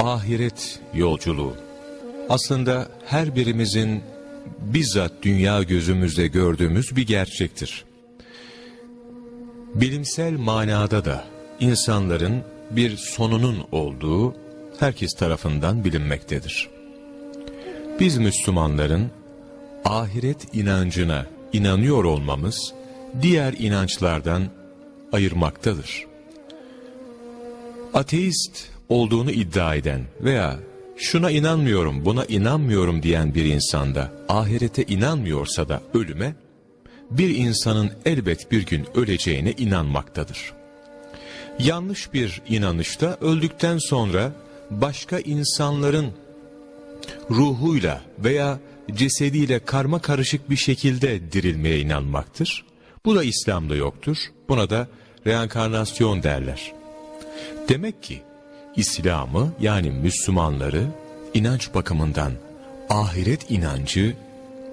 Ahiret yolculuğu. Aslında her birimizin bizzat dünya gözümüzde gördüğümüz bir gerçektir. Bilimsel manada da insanların bir sonunun olduğu herkes tarafından bilinmektedir. Biz Müslümanların ahiret inancına inanıyor olmamız diğer inançlardan ayırmaktadır. Ateist olduğunu iddia eden veya şuna inanmıyorum, buna inanmıyorum diyen bir insanda ahirete inanmıyorsa da ölüme, bir insanın elbet bir gün öleceğine inanmaktadır. Yanlış bir inanışta öldükten sonra başka insanların ruhuyla veya cesediyle karma karışık bir şekilde dirilmeye inanmaktır. Bu da İslam'da yoktur. Buna da reenkarnasyon derler. Demek ki İslam'ı yani Müslümanları inanç bakımından ahiret inancı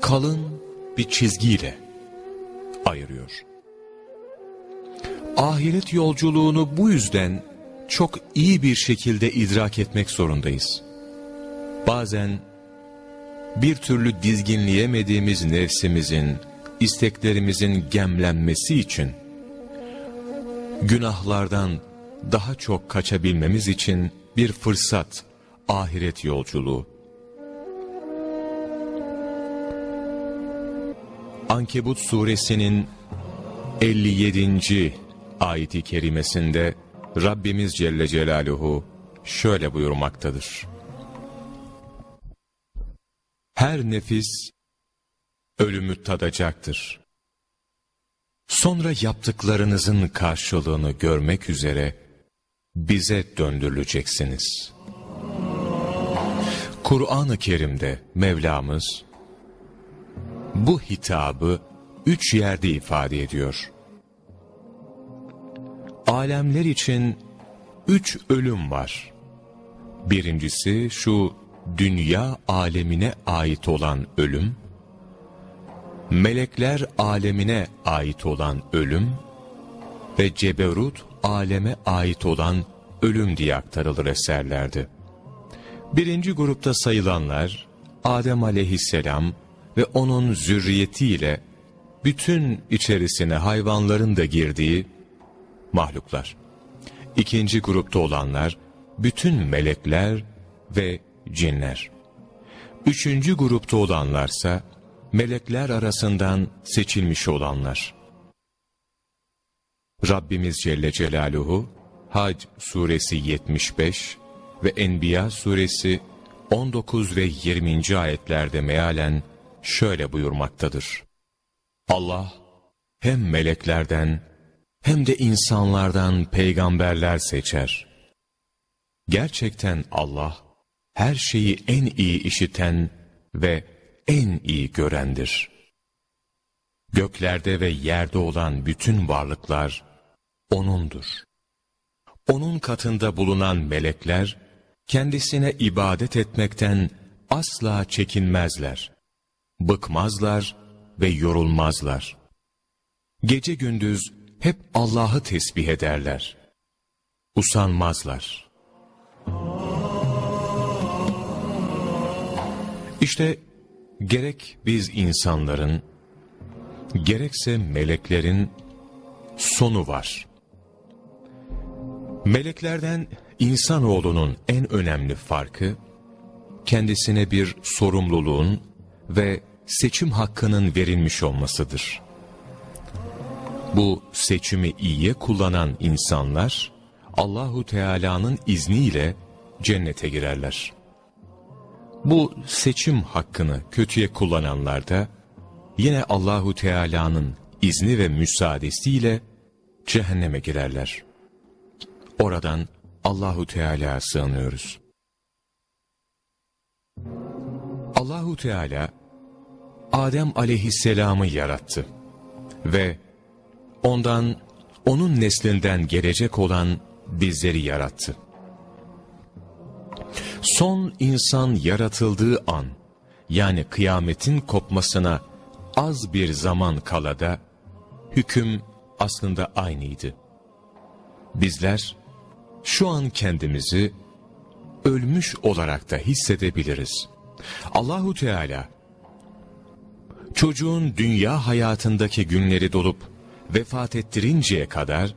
kalın bir çizgiyle ayırıyor. Ahiret yolculuğunu bu yüzden çok iyi bir şekilde idrak etmek zorundayız. Bazen bir türlü dizginleyemediğimiz nefsimizin, isteklerimizin gemlenmesi için, günahlardan daha çok kaçabilmemiz için bir fırsat, ahiret yolculuğu. Ankebut suresinin 57. ayeti kerimesinde Rabbimiz Celle Celaluhu şöyle buyurmaktadır. Her nefis ölümü tadacaktır. Sonra yaptıklarınızın karşılığını görmek üzere bize döndürüleceksiniz. Kur'an-ı Kerim'de Mevlamız bu hitabı üç yerde ifade ediyor. Alemler için üç ölüm var. Birincisi şu dünya alemine ait olan ölüm, melekler alemine ait olan ölüm ve ceberut aleme ait olan ölüm diye aktarılır eserlerde. Birinci grupta sayılanlar Adem aleyhisselam ve onun zürriyetiyle bütün içerisine hayvanların da girdiği mahluklar. İkinci grupta olanlar bütün melekler ve cinler. Üçüncü grupta olanlarsa melekler arasından seçilmiş olanlar. Rabbimiz Celle Celaluhu Hac suresi 75 ve Enbiya suresi 19 ve 20. ayetlerde mealen şöyle buyurmaktadır. Allah hem meleklerden hem de insanlardan peygamberler seçer. Gerçekten Allah her şeyi en iyi işiten ve en iyi görendir. Göklerde ve yerde olan bütün varlıklar O'nundur. Onun katında bulunan melekler, kendisine ibadet etmekten asla çekinmezler. Bıkmazlar ve yorulmazlar. Gece gündüz hep Allah'ı tesbih ederler. Usanmazlar. İşte gerek biz insanların, gerekse meleklerin sonu var. Meleklerden insanoğlunun en önemli farkı, kendisine bir sorumluluğun ve seçim hakkının verilmiş olmasıdır. Bu seçimi iyiye kullanan insanlar, Allahu Teala'nın izniyle cennete girerler. Bu seçim hakkını kötüye kullananlar da yine Allahu Teala'nın izni ve müsaadesiyle cehenneme girerler. Oradan Allahu Teala'ya sığınıyoruz. Allahu Teala Adem aleyhisselamı yarattı ve ondan onun neslinden gelecek olan bizleri yarattı. Son insan yaratıldığı an, yani kıyametin kopmasına az bir zaman kalada, hüküm aslında aynıydı. Bizler, şu an kendimizi ölmüş olarak da hissedebiliriz. Allahu Teala çocuğun dünya hayatındaki günleri dolup vefat ettirinceye kadar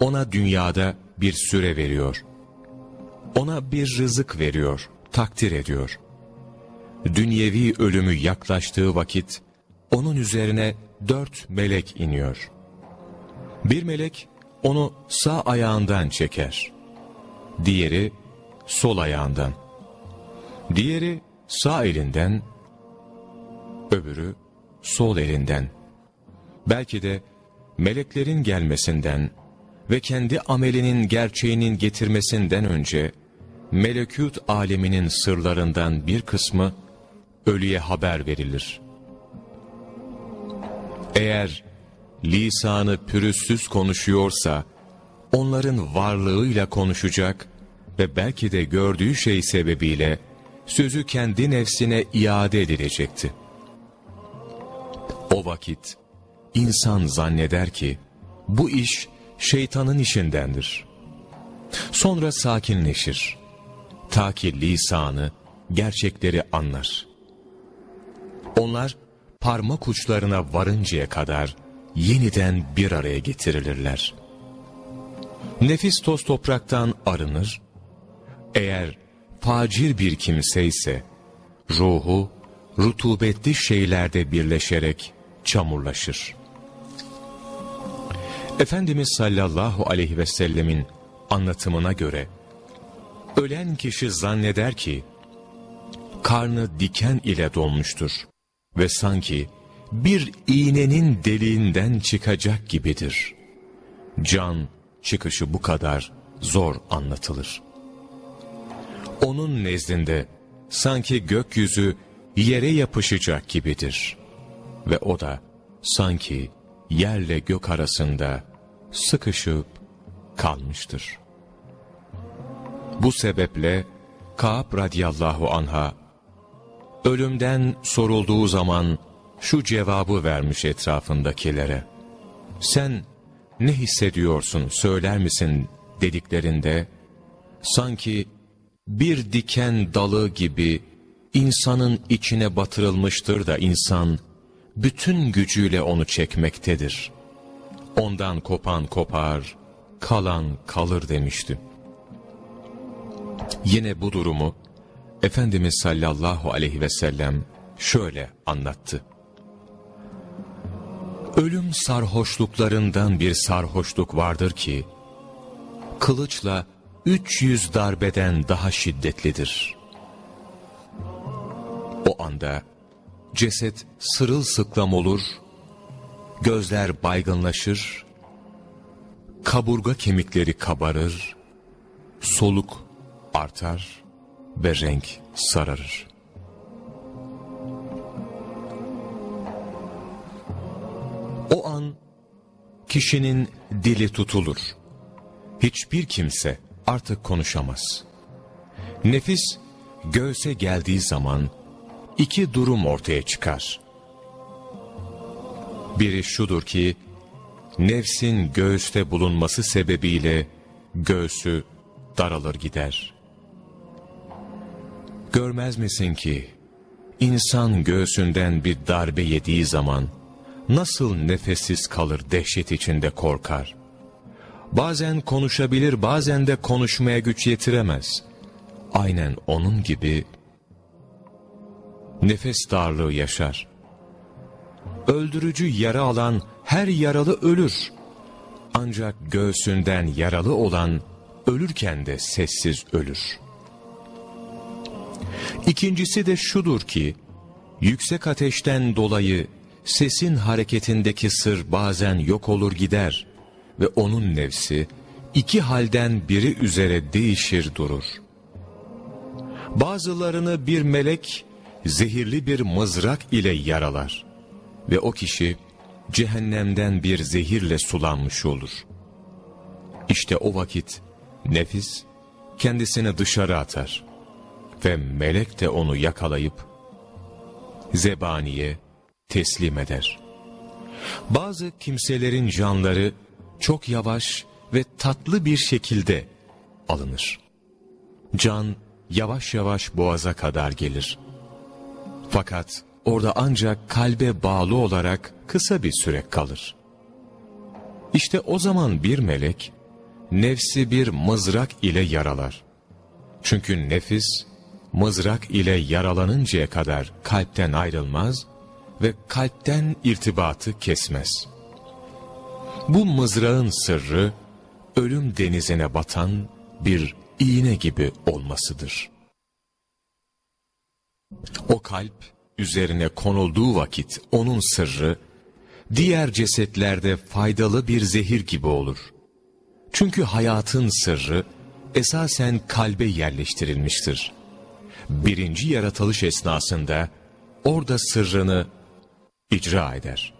ona dünyada bir süre veriyor. Ona bir rızık veriyor, takdir ediyor. Dünyevi ölümü yaklaştığı vakit onun üzerine dört melek iniyor. Bir melek onu sağ ayağından çeker. Diğeri sol ayağından. Diğeri sağ elinden, öbürü sol elinden. Belki de meleklerin gelmesinden ve kendi amelinin gerçeğinin getirmesinden önce melekut aleminin sırlarından bir kısmı ölüye haber verilir. Eğer lisanı pürüzsüz konuşuyorsa, onların varlığıyla konuşacak ve belki de gördüğü şey sebebiyle sözü kendi nefsine iade edilecekti. O vakit insan zanneder ki bu iş şeytanın işindendir. Sonra sakinleşir. Ta ki lisanı gerçekleri anlar. Onlar parmak uçlarına varıncaya kadar yeniden bir araya getirilirler. Nefis toz topraktan arınır. Eğer facir bir kimse ise ruhu rutubetli şeylerde birleşerek çamurlaşır. Efendimiz sallallahu aleyhi ve sellemin anlatımına göre ölen kişi zanneder ki karnı diken ile dolmuştur ve sanki bir iğnenin deliğinden çıkacak gibidir. Can çıkışı bu kadar zor anlatılır. Onun nezdinde sanki gökyüzü yere yapışacak gibidir. Ve o da sanki yerle gök arasında sıkışıp kalmıştır. Bu sebeple Kaab radıyallahu anha ölümden sorulduğu zaman şu cevabı vermiş etrafındakilere. Sen ne hissediyorsun söyler misin dediklerinde sanki bir diken dalı gibi insanın içine batırılmıştır da insan bütün gücüyle onu çekmektedir. Ondan kopan kopar, kalan kalır demişti. Yine bu durumu Efendimiz sallallahu aleyhi ve sellem şöyle anlattı. Ölüm sarhoşluklarından bir sarhoşluk vardır ki, kılıçla 300 darbeden daha şiddetlidir. O anda ceset sırılsıklam olur, gözler baygınlaşır, kaburga kemikleri kabarır, soluk artar ve renk sararır. O an kişinin dili tutulur. Hiçbir kimse artık konuşamaz. Nefis göğse geldiği zaman iki durum ortaya çıkar. Biri şudur ki, nefsin göğüste bulunması sebebiyle göğsü daralır gider. Görmez misin ki, insan göğsünden bir darbe yediği zaman, nasıl nefessiz kalır dehşet içinde korkar. Bazen konuşabilir bazen de konuşmaya güç yetiremez. Aynen onun gibi nefes darlığı yaşar. Öldürücü yara alan her yaralı ölür. Ancak göğsünden yaralı olan ölürken de sessiz ölür. İkincisi de şudur ki, yüksek ateşten dolayı sesin hareketindeki sır bazen yok olur gider ve onun nefsi iki halden biri üzere değişir durur. Bazılarını bir melek zehirli bir mızrak ile yaralar ve o kişi cehennemden bir zehirle sulanmış olur. İşte o vakit nefis kendisini dışarı atar ve melek de onu yakalayıp zebaniye teslim eder. Bazı kimselerin canları çok yavaş ve tatlı bir şekilde alınır. Can yavaş yavaş boğaza kadar gelir. Fakat orada ancak kalbe bağlı olarak kısa bir süre kalır. İşte o zaman bir melek, nefsi bir mızrak ile yaralar. Çünkü nefis, mızrak ile yaralanıncaya kadar kalpten ayrılmaz ve kalpten irtibatı kesmez. Bu mızrağın sırrı, ölüm denizine batan bir iğne gibi olmasıdır. O kalp üzerine konulduğu vakit onun sırrı, diğer cesetlerde faydalı bir zehir gibi olur. Çünkü hayatın sırrı esasen kalbe yerleştirilmiştir. Birinci yaratılış esnasında orada sırrını icra eder.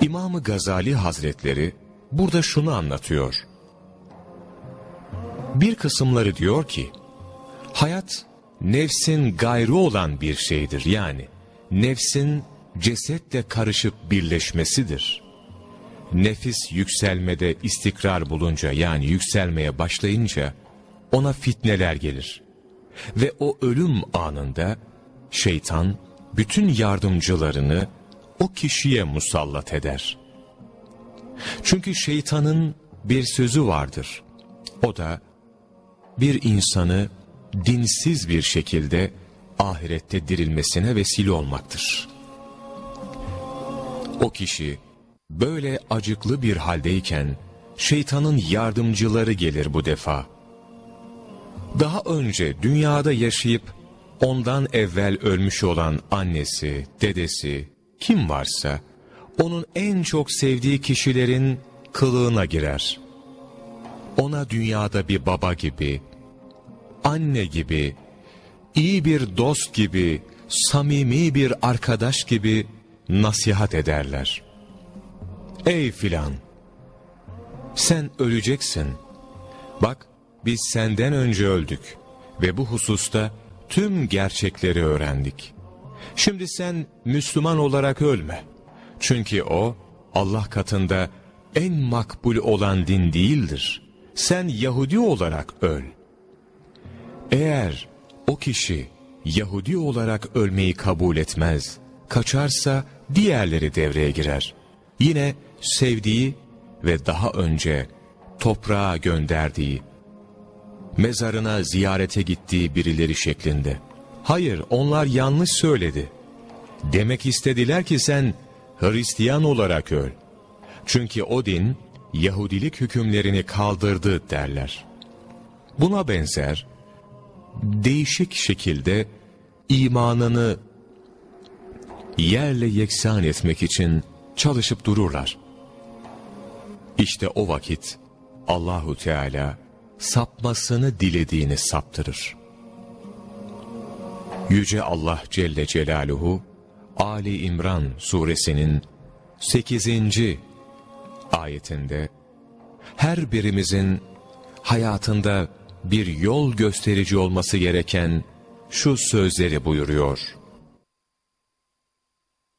İmamı Gazali Hazretleri burada şunu anlatıyor. Bir kısımları diyor ki, hayat nefsin gayrı olan bir şeydir. Yani nefsin cesetle karışıp birleşmesidir. Nefis yükselmede istikrar bulunca yani yükselmeye başlayınca ona fitneler gelir. Ve o ölüm anında şeytan bütün yardımcılarını o kişiye musallat eder. Çünkü şeytanın bir sözü vardır. O da bir insanı dinsiz bir şekilde ahirette dirilmesine vesile olmaktır. O kişi böyle acıklı bir haldeyken şeytanın yardımcıları gelir bu defa. Daha önce dünyada yaşayıp ondan evvel ölmüş olan annesi, dedesi, kim varsa onun en çok sevdiği kişilerin kılığına girer. Ona dünyada bir baba gibi, anne gibi, iyi bir dost gibi, samimi bir arkadaş gibi nasihat ederler. Ey filan! Sen öleceksin. Bak biz senden önce öldük ve bu hususta tüm gerçekleri öğrendik. Şimdi sen Müslüman olarak ölme. Çünkü o Allah katında en makbul olan din değildir. Sen Yahudi olarak öl. Eğer o kişi Yahudi olarak ölmeyi kabul etmez, kaçarsa diğerleri devreye girer. Yine sevdiği ve daha önce toprağa gönderdiği, mezarına ziyarete gittiği birileri şeklinde. Hayır, onlar yanlış söyledi. Demek istediler ki sen Hristiyan olarak öl. Çünkü o din Yahudilik hükümlerini kaldırdı derler. Buna benzer değişik şekilde imanını yerle yeksan etmek için çalışıp dururlar. İşte o vakit Allahu Teala sapmasını dilediğini saptırır. Yüce Allah Celle Celaluhu Ali İmran suresinin 8. ayetinde her birimizin hayatında bir yol gösterici olması gereken şu sözleri buyuruyor.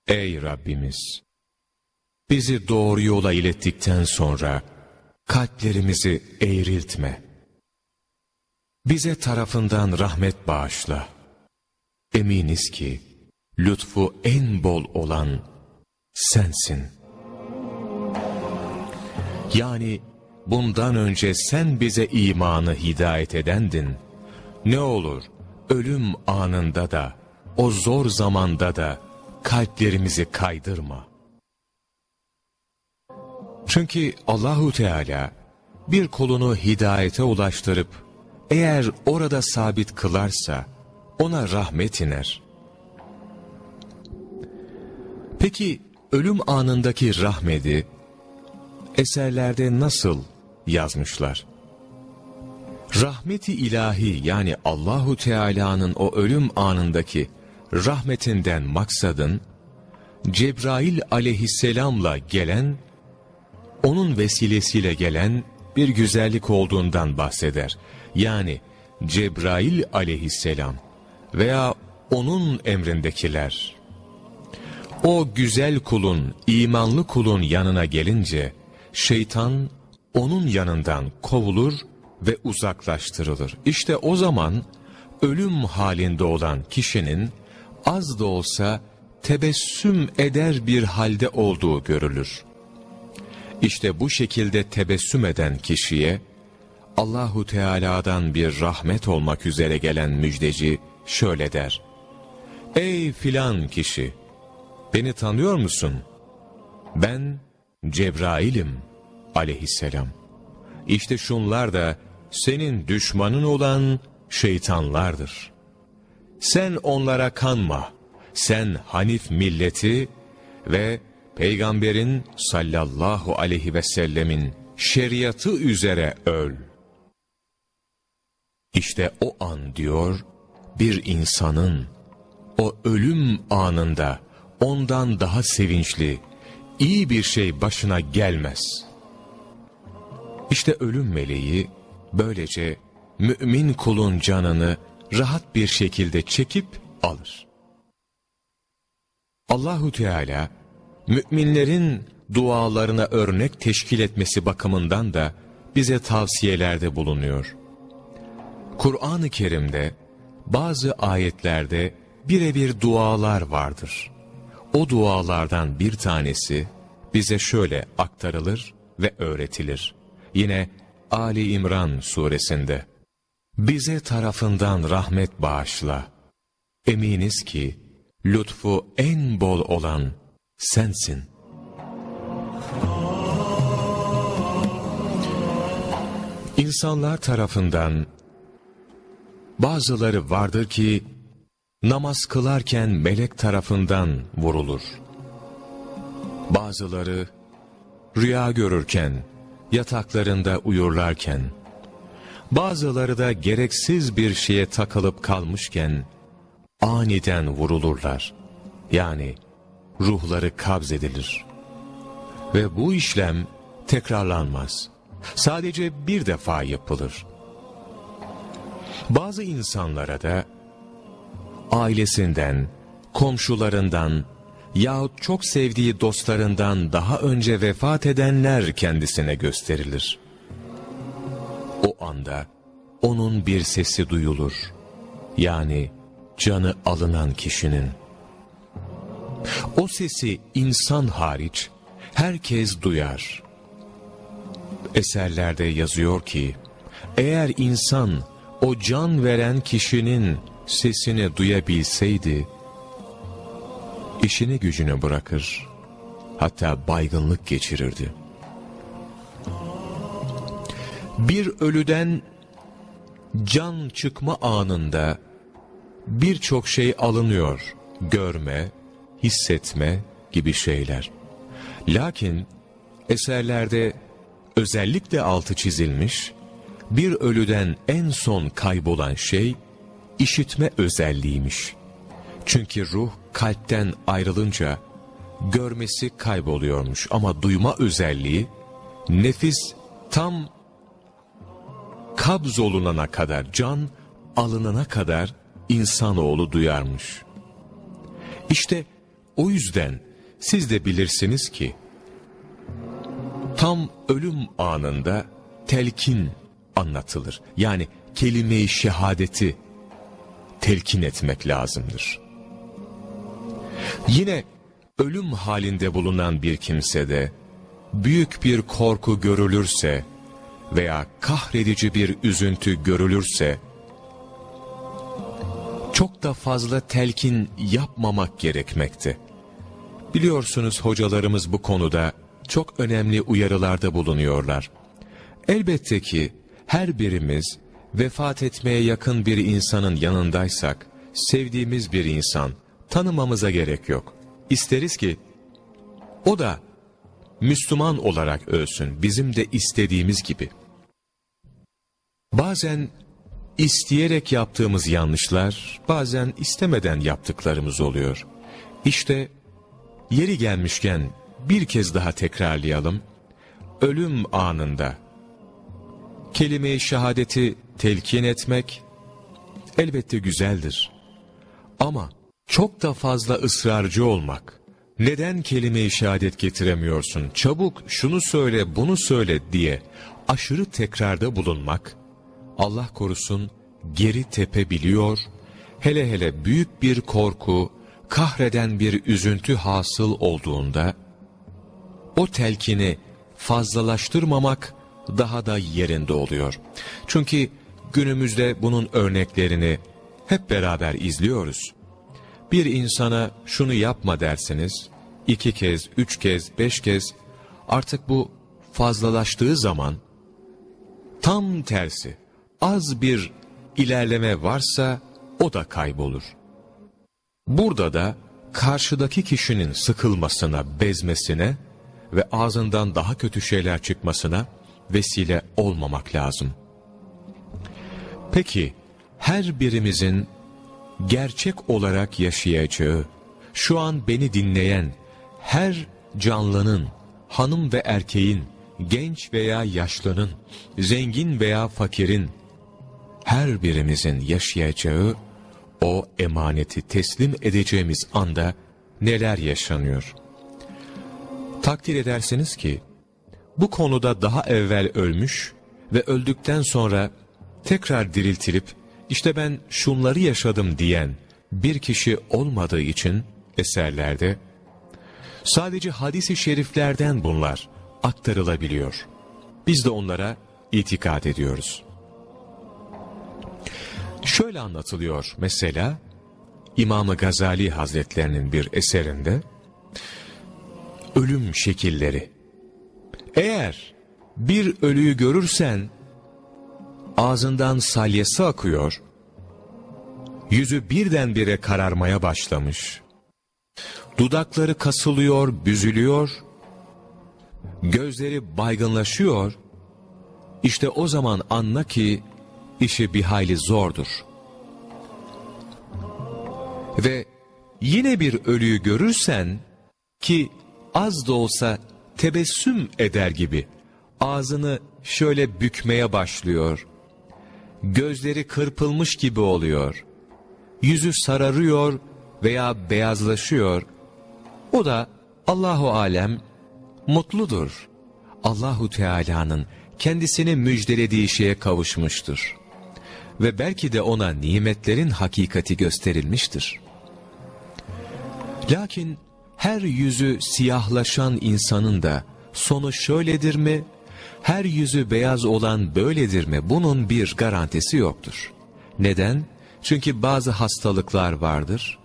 Ey Rabbimiz! Bizi doğru yola ilettikten sonra kalplerimizi eğriltme. Bize tarafından rahmet bağışla. Eminiz ki lütfu en bol olan sensin. Yani bundan önce sen bize imanı hidayet edendin. Ne olur ölüm anında da, o zor zamanda da kalplerimizi kaydırma. Çünkü Allahu Teala bir kolunu hidayete ulaştırıp eğer orada sabit kılarsa ona rahmet iner. Peki ölüm anındaki rahmeti eserlerde nasıl yazmışlar? Rahmeti ilahi yani Allahu Teala'nın o ölüm anındaki rahmetinden maksadın Cebrail aleyhisselamla gelen onun vesilesiyle gelen bir güzellik olduğundan bahseder. Yani Cebrail aleyhisselam veya onun emrindekiler o güzel kulun, imanlı kulun yanına gelince, şeytan onun yanından kovulur ve uzaklaştırılır. İşte o zaman ölüm halinde olan kişinin az da olsa tebessüm eder bir halde olduğu görülür. İşte bu şekilde tebessüm eden kişiye Allahu Teala'dan bir rahmet olmak üzere gelen müjdeci şöyle der. Ey filan kişi! Beni tanıyor musun? Ben Cebrail'im aleyhisselam. İşte şunlar da senin düşmanın olan şeytanlardır. Sen onlara kanma. Sen Hanif milleti ve Peygamberin sallallahu aleyhi ve sellemin şeriatı üzere öl. İşte o an diyor, bir insanın o ölüm anında ondan daha sevinçli, iyi bir şey başına gelmez. İşte ölüm meleği böylece mümin kulun canını rahat bir şekilde çekip alır. Allahu Teala müminlerin dualarına örnek teşkil etmesi bakımından da bize tavsiyelerde bulunuyor. Kur'an-ı Kerim'de bazı ayetlerde birebir dualar vardır. O dualardan bir tanesi bize şöyle aktarılır ve öğretilir. Yine Ali İmran suresinde bize tarafından rahmet bağışla. Eminiz ki lütfu en bol olan sensin. İnsanlar tarafından bazıları vardır ki namaz kılarken melek tarafından vurulur. Bazıları rüya görürken, yataklarında uyurlarken, bazıları da gereksiz bir şeye takılıp kalmışken, aniden vurulurlar. Yani ruhları kabzedilir. Ve bu işlem tekrarlanmaz. Sadece bir defa yapılır. Bazı insanlara da ailesinden, komşularından yahut çok sevdiği dostlarından daha önce vefat edenler kendisine gösterilir. O anda onun bir sesi duyulur. Yani canı alınan kişinin. O sesi insan hariç herkes duyar. Eserlerde yazıyor ki, eğer insan o can veren kişinin sesini duyabilseydi, işini gücünü bırakır, hatta baygınlık geçirirdi. Bir ölüden can çıkma anında birçok şey alınıyor, görme, hissetme gibi şeyler. Lakin eserlerde özellikle altı çizilmiş, bir ölüden en son kaybolan şey, işitme özelliğiymiş. Çünkü ruh kalpten ayrılınca görmesi kayboluyormuş ama duyma özelliği nefis tam kabz olunana kadar, can alınana kadar insanoğlu duyarmış. İşte o yüzden siz de bilirsiniz ki tam ölüm anında telkin anlatılır. Yani kelime-i şehadeti telkin etmek lazımdır. Yine ölüm halinde bulunan bir kimsede büyük bir korku görülürse veya kahredici bir üzüntü görülürse çok da fazla telkin yapmamak gerekmekte. Biliyorsunuz hocalarımız bu konuda çok önemli uyarılarda bulunuyorlar. Elbette ki her birimiz vefat etmeye yakın bir insanın yanındaysak, sevdiğimiz bir insan, tanımamıza gerek yok. İsteriz ki, o da Müslüman olarak ölsün, bizim de istediğimiz gibi. Bazen isteyerek yaptığımız yanlışlar, bazen istemeden yaptıklarımız oluyor. İşte yeri gelmişken bir kez daha tekrarlayalım. Ölüm anında kelime-i şehadeti telkin etmek elbette güzeldir. Ama çok da fazla ısrarcı olmak, neden kelime-i şehadet getiremiyorsun, çabuk şunu söyle bunu söyle diye aşırı tekrarda bulunmak Allah korusun geri tepebiliyor, hele hele büyük bir korku, kahreden bir üzüntü hasıl olduğunda, o telkini fazlalaştırmamak daha da yerinde oluyor. Çünkü günümüzde bunun örneklerini hep beraber izliyoruz. Bir insana şunu yapma dersiniz, iki kez, üç kez, beş kez, artık bu fazlalaştığı zaman, tam tersi, az bir ilerleme varsa o da kaybolur. Burada da karşıdaki kişinin sıkılmasına, bezmesine ve ağzından daha kötü şeyler çıkmasına vesile olmamak lazım. Peki, her birimizin gerçek olarak yaşayacağı, şu an beni dinleyen her canlının, hanım ve erkeğin, genç veya yaşlının, zengin veya fakirin, her birimizin yaşayacağı o emaneti teslim edeceğimiz anda neler yaşanıyor? Takdir edersiniz ki, bu konuda daha evvel ölmüş ve öldükten sonra tekrar diriltilip, işte ben şunları yaşadım diyen bir kişi olmadığı için eserlerde, sadece hadisi şeriflerden bunlar aktarılabiliyor. Biz de onlara itikat ediyoruz. Şöyle anlatılıyor mesela, İmam-ı Gazali Hazretlerinin bir eserinde, ölüm şekilleri. Eğer bir ölüyü görürsen, ağzından salyası akıyor, yüzü birdenbire kararmaya başlamış, dudakları kasılıyor, büzülüyor, gözleri baygınlaşıyor, işte o zaman anla ki, işi bir hayli zordur. Ve yine bir ölüyü görürsen ki az da olsa tebessüm eder gibi ağzını şöyle bükmeye başlıyor. Gözleri kırpılmış gibi oluyor. Yüzü sararıyor veya beyazlaşıyor. O da Allahu alem mutludur. Allahu Teala'nın kendisini müjdelediği şeye kavuşmuştur ve belki de ona nimetlerin hakikati gösterilmiştir. Lakin her yüzü siyahlaşan insanın da sonu şöyledir mi, her yüzü beyaz olan böyledir mi bunun bir garantisi yoktur. Neden? Çünkü bazı hastalıklar vardır,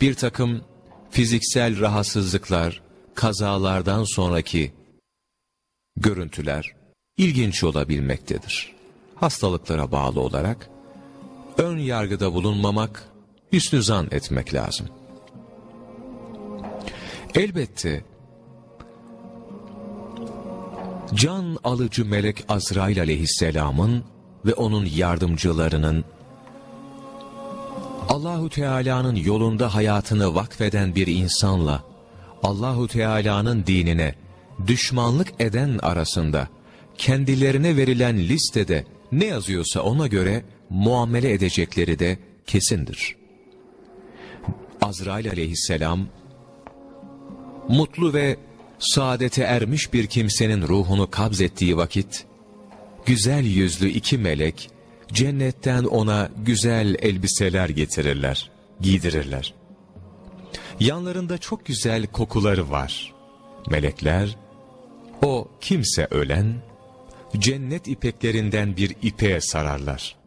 bir takım fiziksel rahatsızlıklar, kazalardan sonraki görüntüler ilginç olabilmektedir. Hastalıklara bağlı olarak ön yargıda bulunmamak, hüsnü zan etmek lazım. Elbette can alıcı melek Azrail aleyhisselamın ve onun yardımcılarının Allahu Teala'nın yolunda hayatını vakfeden bir insanla Allahu Teala'nın dinine düşmanlık eden arasında kendilerine verilen listede ne yazıyorsa ona göre muamele edecekleri de kesindir. Azrail aleyhisselam, mutlu ve saadete ermiş bir kimsenin ruhunu kabzettiği vakit, güzel yüzlü iki melek, cennetten ona güzel elbiseler getirirler, giydirirler. Yanlarında çok güzel kokuları var. Melekler, o kimse ölen, cennet ipeklerinden bir ipeğe sararlar.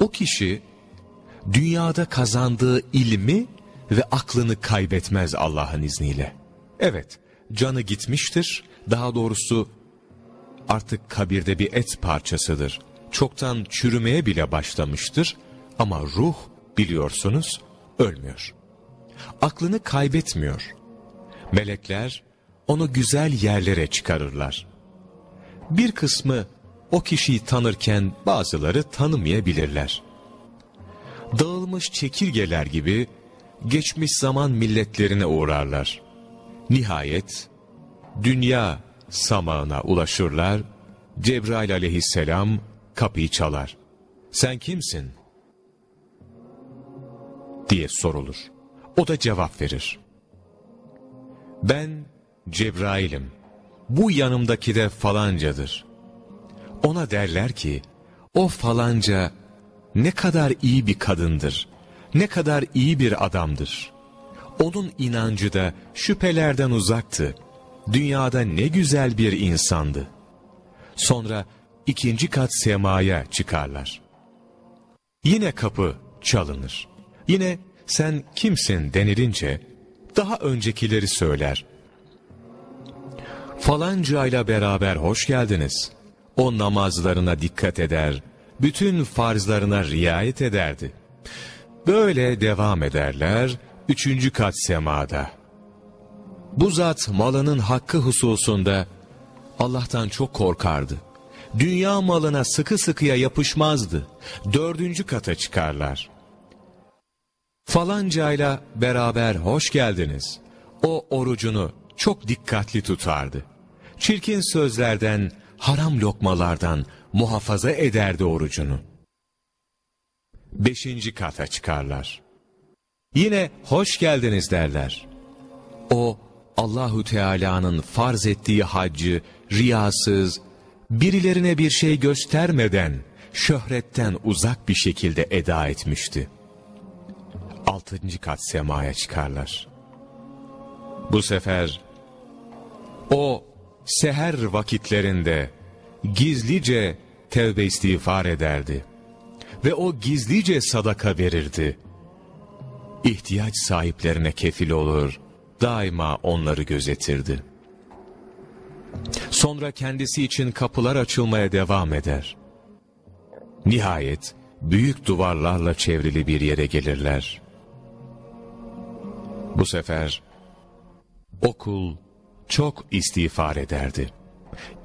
O kişi dünyada kazandığı ilmi ve aklını kaybetmez Allah'ın izniyle. Evet, canı gitmiştir, daha doğrusu artık kabirde bir et parçasıdır. Çoktan çürümeye bile başlamıştır ama ruh biliyorsunuz ölmüyor. Aklını kaybetmiyor. Melekler onu güzel yerlere çıkarırlar. Bir kısmı o kişiyi tanırken bazıları tanımayabilirler. Dağılmış çekirgeler gibi geçmiş zaman milletlerine uğrarlar. Nihayet dünya samağına ulaşırlar, Cebrail aleyhisselam kapıyı çalar. Sen kimsin? diye sorulur. O da cevap verir. Ben Cebrail'im. Bu yanımdaki de falancadır. Ona derler ki, o falanca ne kadar iyi bir kadındır, ne kadar iyi bir adamdır. Onun inancı da şüphelerden uzaktı. Dünyada ne güzel bir insandı. Sonra ikinci kat semaya çıkarlar. Yine kapı çalınır. Yine sen kimsin denilince daha öncekileri söyler. Falancayla beraber hoş geldiniz. O namazlarına dikkat eder, bütün farzlarına riayet ederdi. Böyle devam ederler, üçüncü kat semada. Bu zat malının hakkı hususunda Allah'tan çok korkardı. Dünya malına sıkı sıkıya yapışmazdı. Dördüncü kata çıkarlar. Falancayla beraber hoş geldiniz. O orucunu çok dikkatli tutardı. Çirkin sözlerden, haram lokmalardan muhafaza ederdi orucunu. Beşinci kata çıkarlar. Yine hoş geldiniz derler. O Allahu Teala'nın farz ettiği haccı riyasız, birilerine bir şey göstermeden, şöhretten uzak bir şekilde eda etmişti. Altıncı kat semaya çıkarlar. Bu sefer o seher vakitlerinde gizlice tevbe istiğfar ederdi. Ve o gizlice sadaka verirdi. İhtiyaç sahiplerine kefil olur, daima onları gözetirdi. Sonra kendisi için kapılar açılmaya devam eder. Nihayet büyük duvarlarla çevrili bir yere gelirler. Bu sefer okul çok istiğfar ederdi.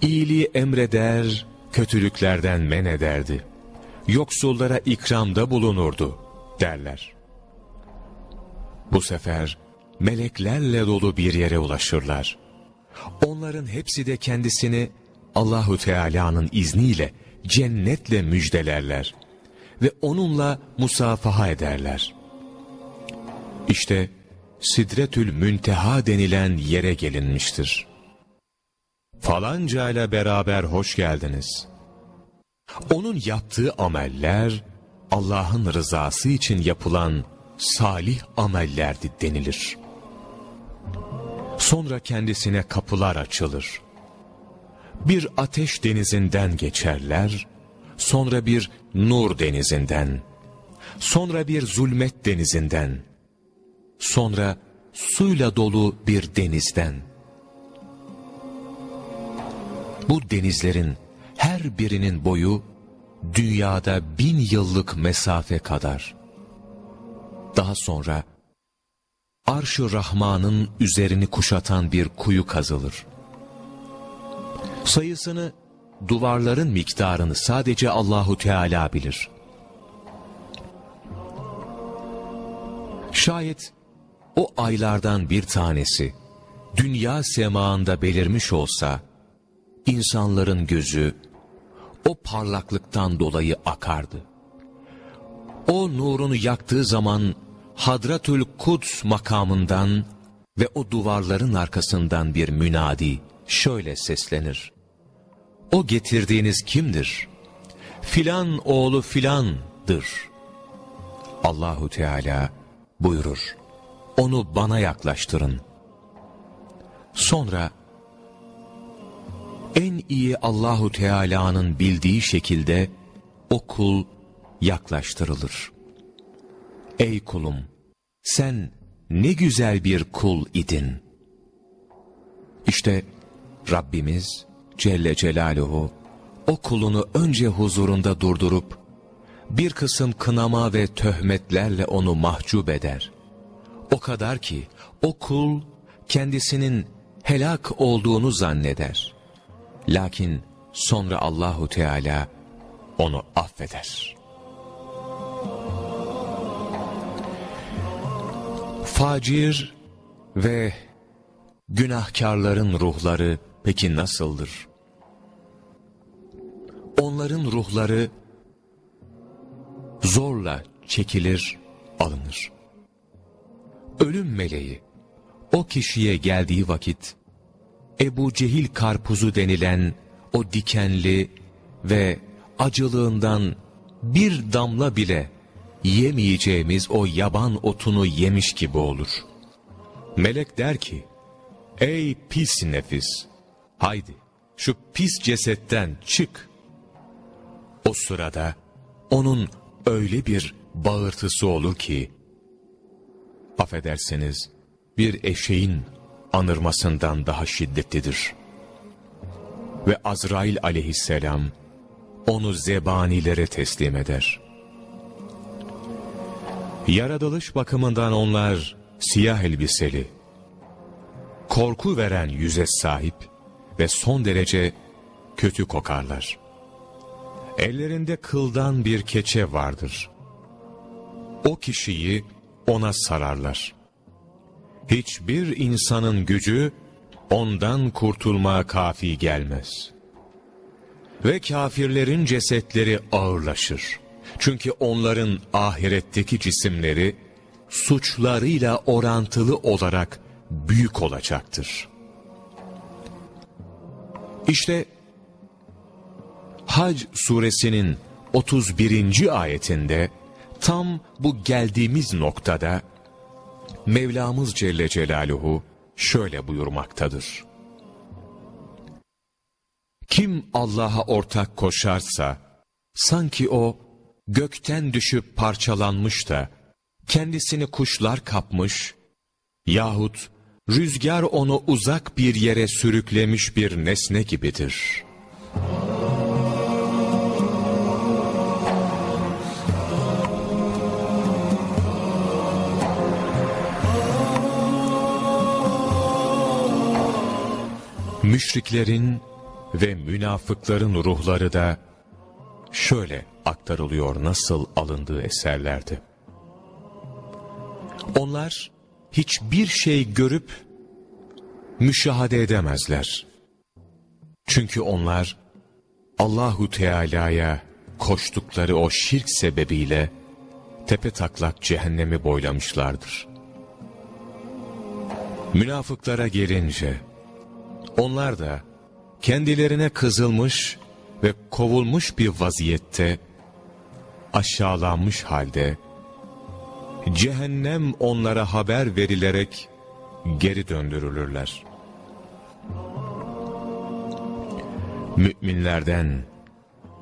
İyiliği emreder, kötülüklerden men ederdi. Yoksullara ikramda bulunurdu derler. Bu sefer meleklerle dolu bir yere ulaşırlar. Onların hepsi de kendisini Allahu Teala'nın izniyle cennetle müjdelerler ve onunla musafaha ederler. İşte Sidretül Münteha denilen yere gelinmiştir. Falanca ile beraber hoş geldiniz. Onun yaptığı ameller Allah'ın rızası için yapılan salih amellerdi denilir. Sonra kendisine kapılar açılır. Bir ateş denizinden geçerler, sonra bir nur denizinden, sonra bir zulmet denizinden, sonra suyla dolu bir denizden. Bu denizlerin her birinin boyu dünyada bin yıllık mesafe kadar. Daha sonra Arş-ı Rahman'ın üzerini kuşatan bir kuyu kazılır. Sayısını, duvarların miktarını sadece Allahu Teala bilir. Şayet o aylardan bir tanesi dünya semağında belirmiş olsa, insanların gözü o parlaklıktan dolayı akardı. O nurunu yaktığı zaman Hadratül Kuds makamından ve o duvarların arkasından bir münadi şöyle seslenir. O getirdiğiniz kimdir? Filan oğlu filandır. Allahu Teala buyurur. Onu bana yaklaştırın. Sonra en iyi Allahu Teala'nın bildiği şekilde o kul yaklaştırılır. Ey kulum, sen ne güzel bir kul idin. İşte Rabbimiz Celle Celaluhu o kulunu önce huzurunda durdurup bir kısım kınama ve töhmetlerle onu mahcup eder. O kadar ki o kul kendisinin helak olduğunu zanneder. Lakin sonra Allahu Teala onu affeder. Facir ve günahkarların ruhları peki nasıldır? Onların ruhları zorla çekilir, alınır. Ölüm meleği o kişiye geldiği vakit Ebu Cehil karpuzu denilen o dikenli ve acılığından bir damla bile yemeyeceğimiz o yaban otunu yemiş gibi olur. Melek der ki, ey pis nefis, haydi şu pis cesetten çık. O sırada onun öyle bir bağırtısı olur ki, affedersiniz bir eşeğin anırmasından daha şiddetlidir. Ve Azrail aleyhisselam onu zebanilere teslim eder. Yaratılış bakımından onlar siyah elbiseli, korku veren yüze sahip ve son derece kötü kokarlar. Ellerinde kıldan bir keçe vardır. O kişiyi ona sararlar. Hiçbir insanın gücü ondan kurtulmaya kafi gelmez. Ve kafirlerin cesetleri ağırlaşır. Çünkü onların ahiretteki cisimleri suçlarıyla orantılı olarak büyük olacaktır. İşte Hac suresinin 31. ayetinde tam bu geldiğimiz noktada Mevlamız Celle Celaluhu şöyle buyurmaktadır. Kim Allah'a ortak koşarsa, sanki o gökten düşüp parçalanmış da, kendisini kuşlar kapmış, yahut rüzgar onu uzak bir yere sürüklemiş bir nesne gibidir. Müşriklerin ve münafıkların ruhları da şöyle aktarılıyor nasıl alındığı eserlerde. Onlar hiçbir şey görüp müşahede edemezler. Çünkü onlar Allahu Teala'ya koştukları o şirk sebebiyle tepe taklak cehennemi boylamışlardır. Münafıklara gelince onlar da kendilerine kızılmış ve kovulmuş bir vaziyette aşağılanmış halde cehennem onlara haber verilerek geri döndürülürler. Müminlerden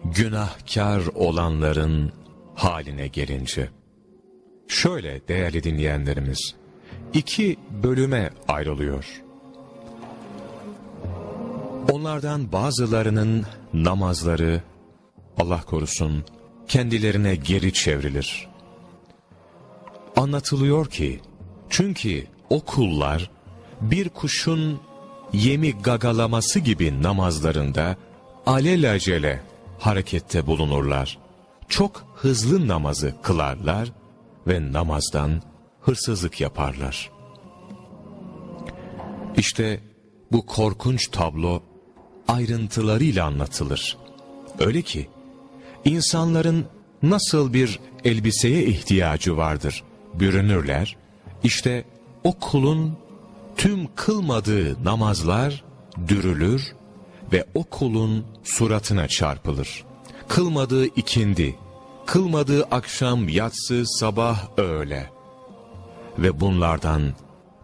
günahkar olanların haline gelince şöyle değerli dinleyenlerimiz iki bölüme ayrılıyor. Onlardan bazılarının namazları, Allah korusun, kendilerine geri çevrilir. Anlatılıyor ki, çünkü o kullar, bir kuşun yemi gagalaması gibi namazlarında alelacele harekette bulunurlar. Çok hızlı namazı kılarlar ve namazdan hırsızlık yaparlar. İşte bu korkunç tablo ayrıntılarıyla anlatılır. Öyle ki, insanların nasıl bir elbiseye ihtiyacı vardır, bürünürler, işte o kulun tüm kılmadığı namazlar dürülür ve o kulun suratına çarpılır. Kılmadığı ikindi, kılmadığı akşam, yatsı, sabah, öğle. Ve bunlardan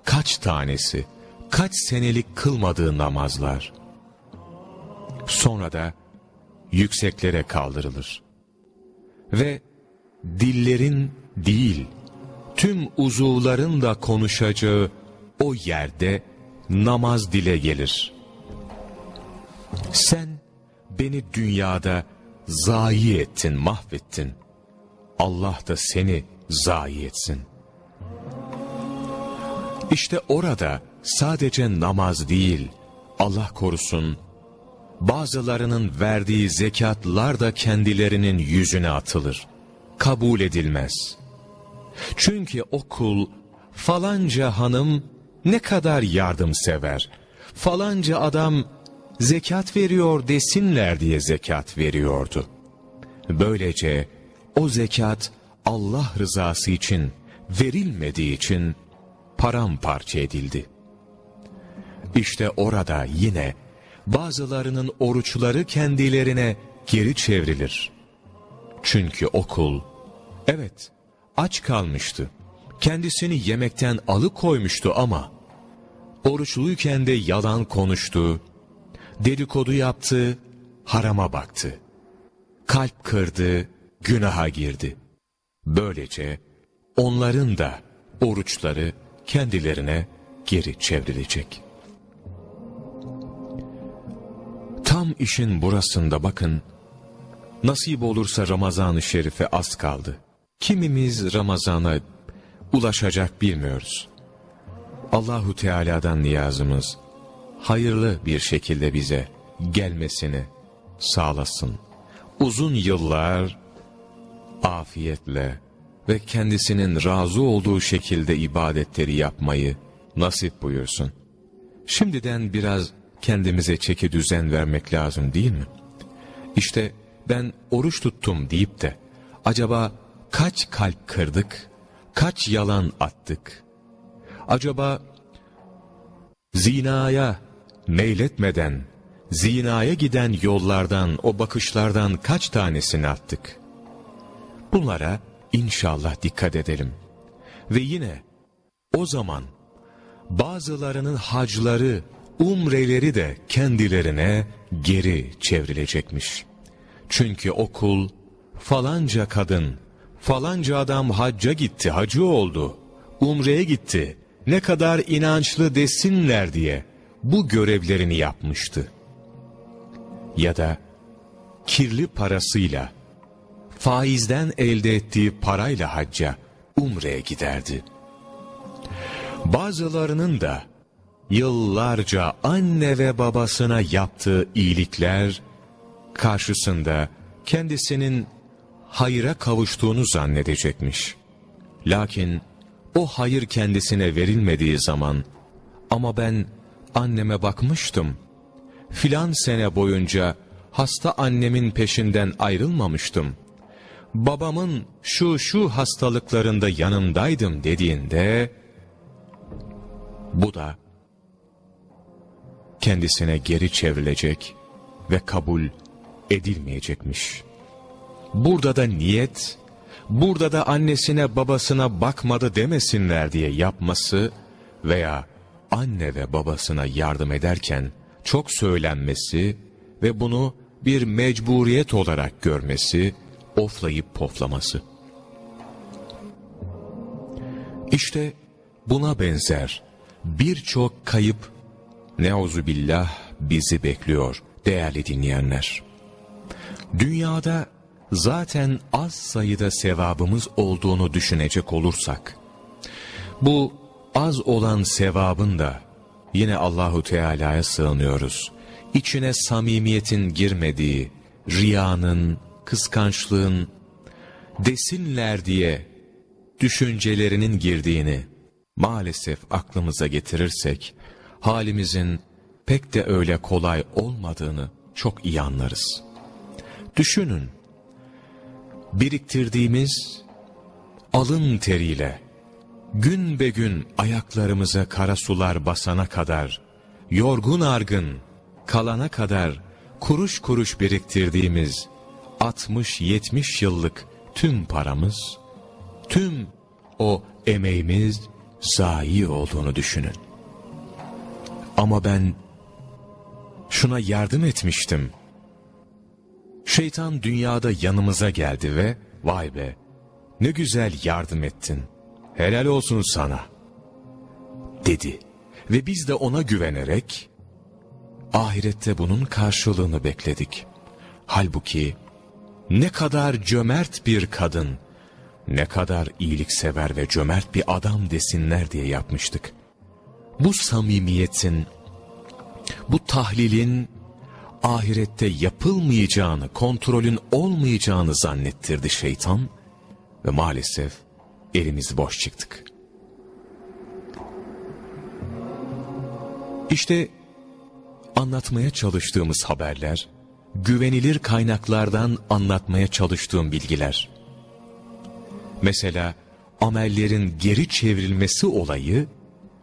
kaç tanesi, kaç senelik kılmadığı namazlar, Sonra da yükseklere kaldırılır. Ve dillerin değil, tüm uzuvların da konuşacağı o yerde namaz dile gelir. Sen beni dünyada zayi ettin, mahvettin. Allah da seni zayi etsin. İşte orada sadece namaz değil, Allah korusun, bazılarının verdiği zekatlar da kendilerinin yüzüne atılır. Kabul edilmez. Çünkü o kul falanca hanım ne kadar yardımsever, falanca adam zekat veriyor desinler diye zekat veriyordu. Böylece o zekat Allah rızası için verilmediği için paramparça edildi. İşte orada yine bazılarının oruçları kendilerine geri çevrilir. Çünkü o kul, evet aç kalmıştı. Kendisini yemekten alıkoymuştu ama, oruçluyken de yalan konuştu, dedikodu yaptı, harama baktı. Kalp kırdı, günaha girdi. Böylece onların da oruçları kendilerine geri çevrilecek. Tam işin burasında bakın, nasip olursa Ramazan-ı Şerif'e az kaldı. Kimimiz Ramazan'a ulaşacak bilmiyoruz. Allahu Teala'dan niyazımız, hayırlı bir şekilde bize gelmesini sağlasın. Uzun yıllar afiyetle ve kendisinin razı olduğu şekilde ibadetleri yapmayı nasip buyursun. Şimdiden biraz kendimize çeki düzen vermek lazım değil mi? İşte ben oruç tuttum deyip de acaba kaç kalp kırdık, kaç yalan attık? Acaba zinaya meyletmeden, zinaya giden yollardan, o bakışlardan kaç tanesini attık? Bunlara inşallah dikkat edelim. Ve yine o zaman bazılarının hacları, umreleri de kendilerine geri çevrilecekmiş. Çünkü o kul falanca kadın, falanca adam hacca gitti, hacı oldu, umreye gitti, ne kadar inançlı desinler diye bu görevlerini yapmıştı. Ya da kirli parasıyla, faizden elde ettiği parayla hacca, umreye giderdi. Bazılarının da yıllarca anne ve babasına yaptığı iyilikler karşısında kendisinin hayıra kavuştuğunu zannedecekmiş. Lakin o hayır kendisine verilmediği zaman ama ben anneme bakmıştım. Filan sene boyunca hasta annemin peşinden ayrılmamıştım. Babamın şu şu hastalıklarında yanındaydım dediğinde bu da kendisine geri çevrilecek ve kabul edilmeyecekmiş. Burada da niyet, burada da annesine babasına bakmadı demesinler diye yapması veya anne ve babasına yardım ederken çok söylenmesi ve bunu bir mecburiyet olarak görmesi, oflayıp poflaması. İşte buna benzer birçok kayıp neuzubillah bizi bekliyor değerli dinleyenler. Dünyada zaten az sayıda sevabımız olduğunu düşünecek olursak, bu az olan sevabın da yine Allahu Teala'ya sığınıyoruz. İçine samimiyetin girmediği, riyanın, kıskançlığın, desinler diye düşüncelerinin girdiğini maalesef aklımıza getirirsek, halimizin pek de öyle kolay olmadığını çok iyi anlarız. Düşünün, biriktirdiğimiz alın teriyle, gün be gün ayaklarımıza kara sular basana kadar, yorgun argın kalana kadar kuruş kuruş biriktirdiğimiz 60-70 yıllık tüm paramız, tüm o emeğimiz zayi olduğunu düşünün. Ama ben şuna yardım etmiştim. Şeytan dünyada yanımıza geldi ve vay be ne güzel yardım ettin. Helal olsun sana. Dedi. Ve biz de ona güvenerek ahirette bunun karşılığını bekledik. Halbuki ne kadar cömert bir kadın, ne kadar iyiliksever ve cömert bir adam desinler diye yapmıştık. Bu samimiyetin, bu tahlilin ahirette yapılmayacağını, kontrolün olmayacağını zannettirdi şeytan ve maalesef elimiz boş çıktık. İşte anlatmaya çalıştığımız haberler, güvenilir kaynaklardan anlatmaya çalıştığım bilgiler. Mesela amellerin geri çevrilmesi olayı,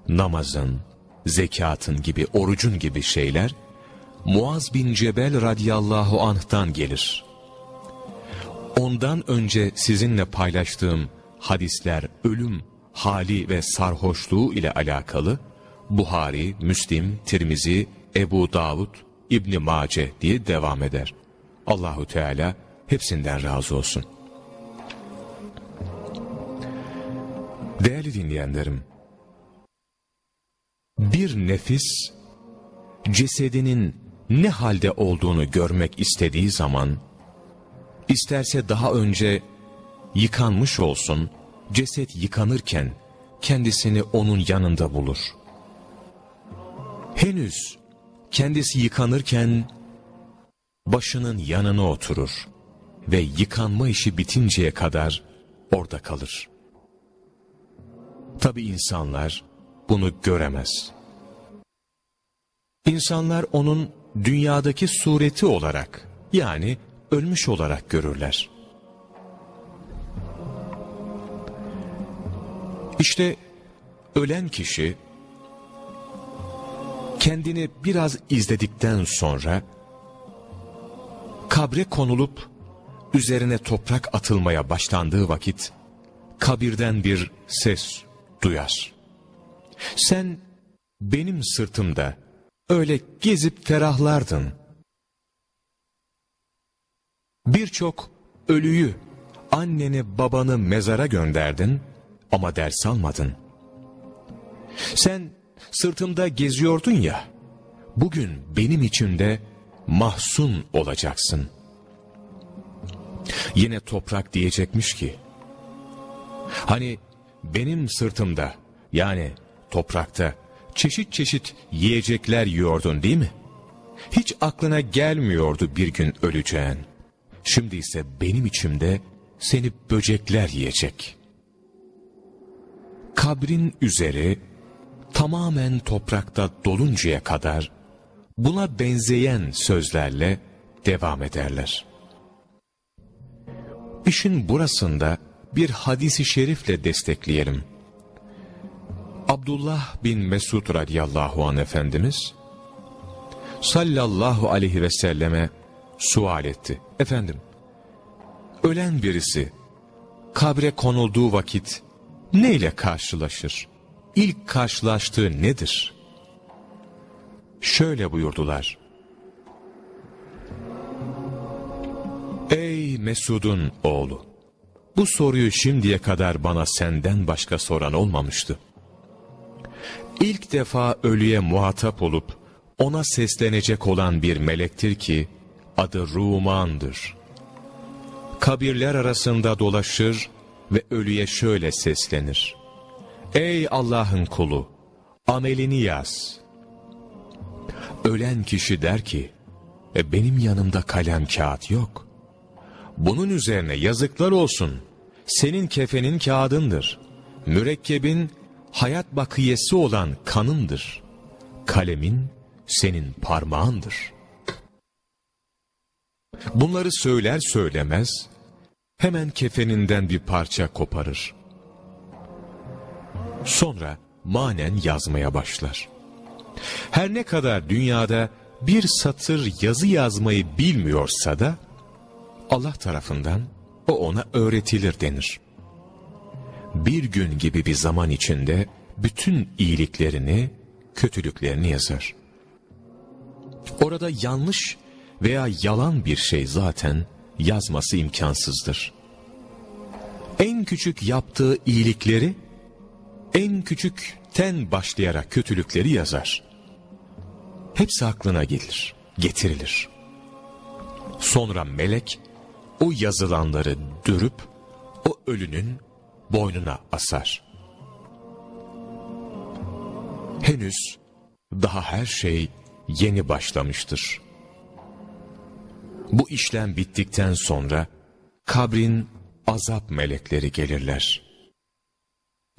namazın, zekatın gibi, orucun gibi şeyler, Muaz bin Cebel radıyallahu anh'tan gelir. Ondan önce sizinle paylaştığım hadisler ölüm, hali ve sarhoşluğu ile alakalı Buhari, Müslim, Tirmizi, Ebu Davud, İbni Mace diye devam eder. Allahu Teala hepsinden razı olsun. Değerli dinleyenlerim, bir nefis cesedinin ne halde olduğunu görmek istediği zaman, isterse daha önce yıkanmış olsun, ceset yıkanırken kendisini onun yanında bulur. Henüz kendisi yıkanırken başının yanına oturur ve yıkanma işi bitinceye kadar orada kalır. Tabi insanlar bunu göremez. İnsanlar onun dünyadaki sureti olarak yani ölmüş olarak görürler. İşte ölen kişi kendini biraz izledikten sonra kabre konulup üzerine toprak atılmaya başlandığı vakit kabirden bir ses duyar. Sen benim sırtımda öyle gezip ferahlardın. Birçok ölüyü, anneni babanı mezara gönderdin ama ders almadın. Sen sırtımda geziyordun ya, bugün benim içinde mahzun olacaksın. Yine toprak diyecekmiş ki, hani benim sırtımda yani toprakta çeşit çeşit yiyecekler yiyordun değil mi? Hiç aklına gelmiyordu bir gün öleceğin. Şimdi ise benim içimde seni böcekler yiyecek. Kabrin üzeri tamamen toprakta doluncaya kadar buna benzeyen sözlerle devam ederler. İşin burasında bir hadisi şerifle destekleyelim. Abdullah bin Mesud radıyallahu an Efendimiz sallallahu aleyhi ve selleme sual etti. Efendim, ölen birisi kabre konulduğu vakit neyle karşılaşır? İlk karşılaştığı nedir? Şöyle buyurdular. Ey Mesud'un oğlu! Bu soruyu şimdiye kadar bana senden başka soran olmamıştı. İlk defa ölüye muhatap olup ona seslenecek olan bir melektir ki adı Ruman'dır. Kabirler arasında dolaşır ve ölüye şöyle seslenir. Ey Allah'ın kulu! Amelini yaz. Ölen kişi der ki, e benim yanımda kalem kağıt yok. Bunun üzerine yazıklar olsun. Senin kefenin kağıdındır. Mürekkebin hayat bakiyesi olan kanındır. Kalemin senin parmağındır. Bunları söyler söylemez hemen kefeninden bir parça koparır. Sonra manen yazmaya başlar. Her ne kadar dünyada bir satır yazı yazmayı bilmiyorsa da Allah tarafından o ona öğretilir denir. Bir gün gibi bir zaman içinde bütün iyiliklerini, kötülüklerini yazar. Orada yanlış veya yalan bir şey zaten yazması imkansızdır. En küçük yaptığı iyilikleri, en küçükten başlayarak kötülükleri yazar. Hepsi aklına gelir, getirilir. Sonra melek o yazılanları dürüp o ölünün boynuna asar. Henüz daha her şey yeni başlamıştır. Bu işlem bittikten sonra kabrin azap melekleri gelirler.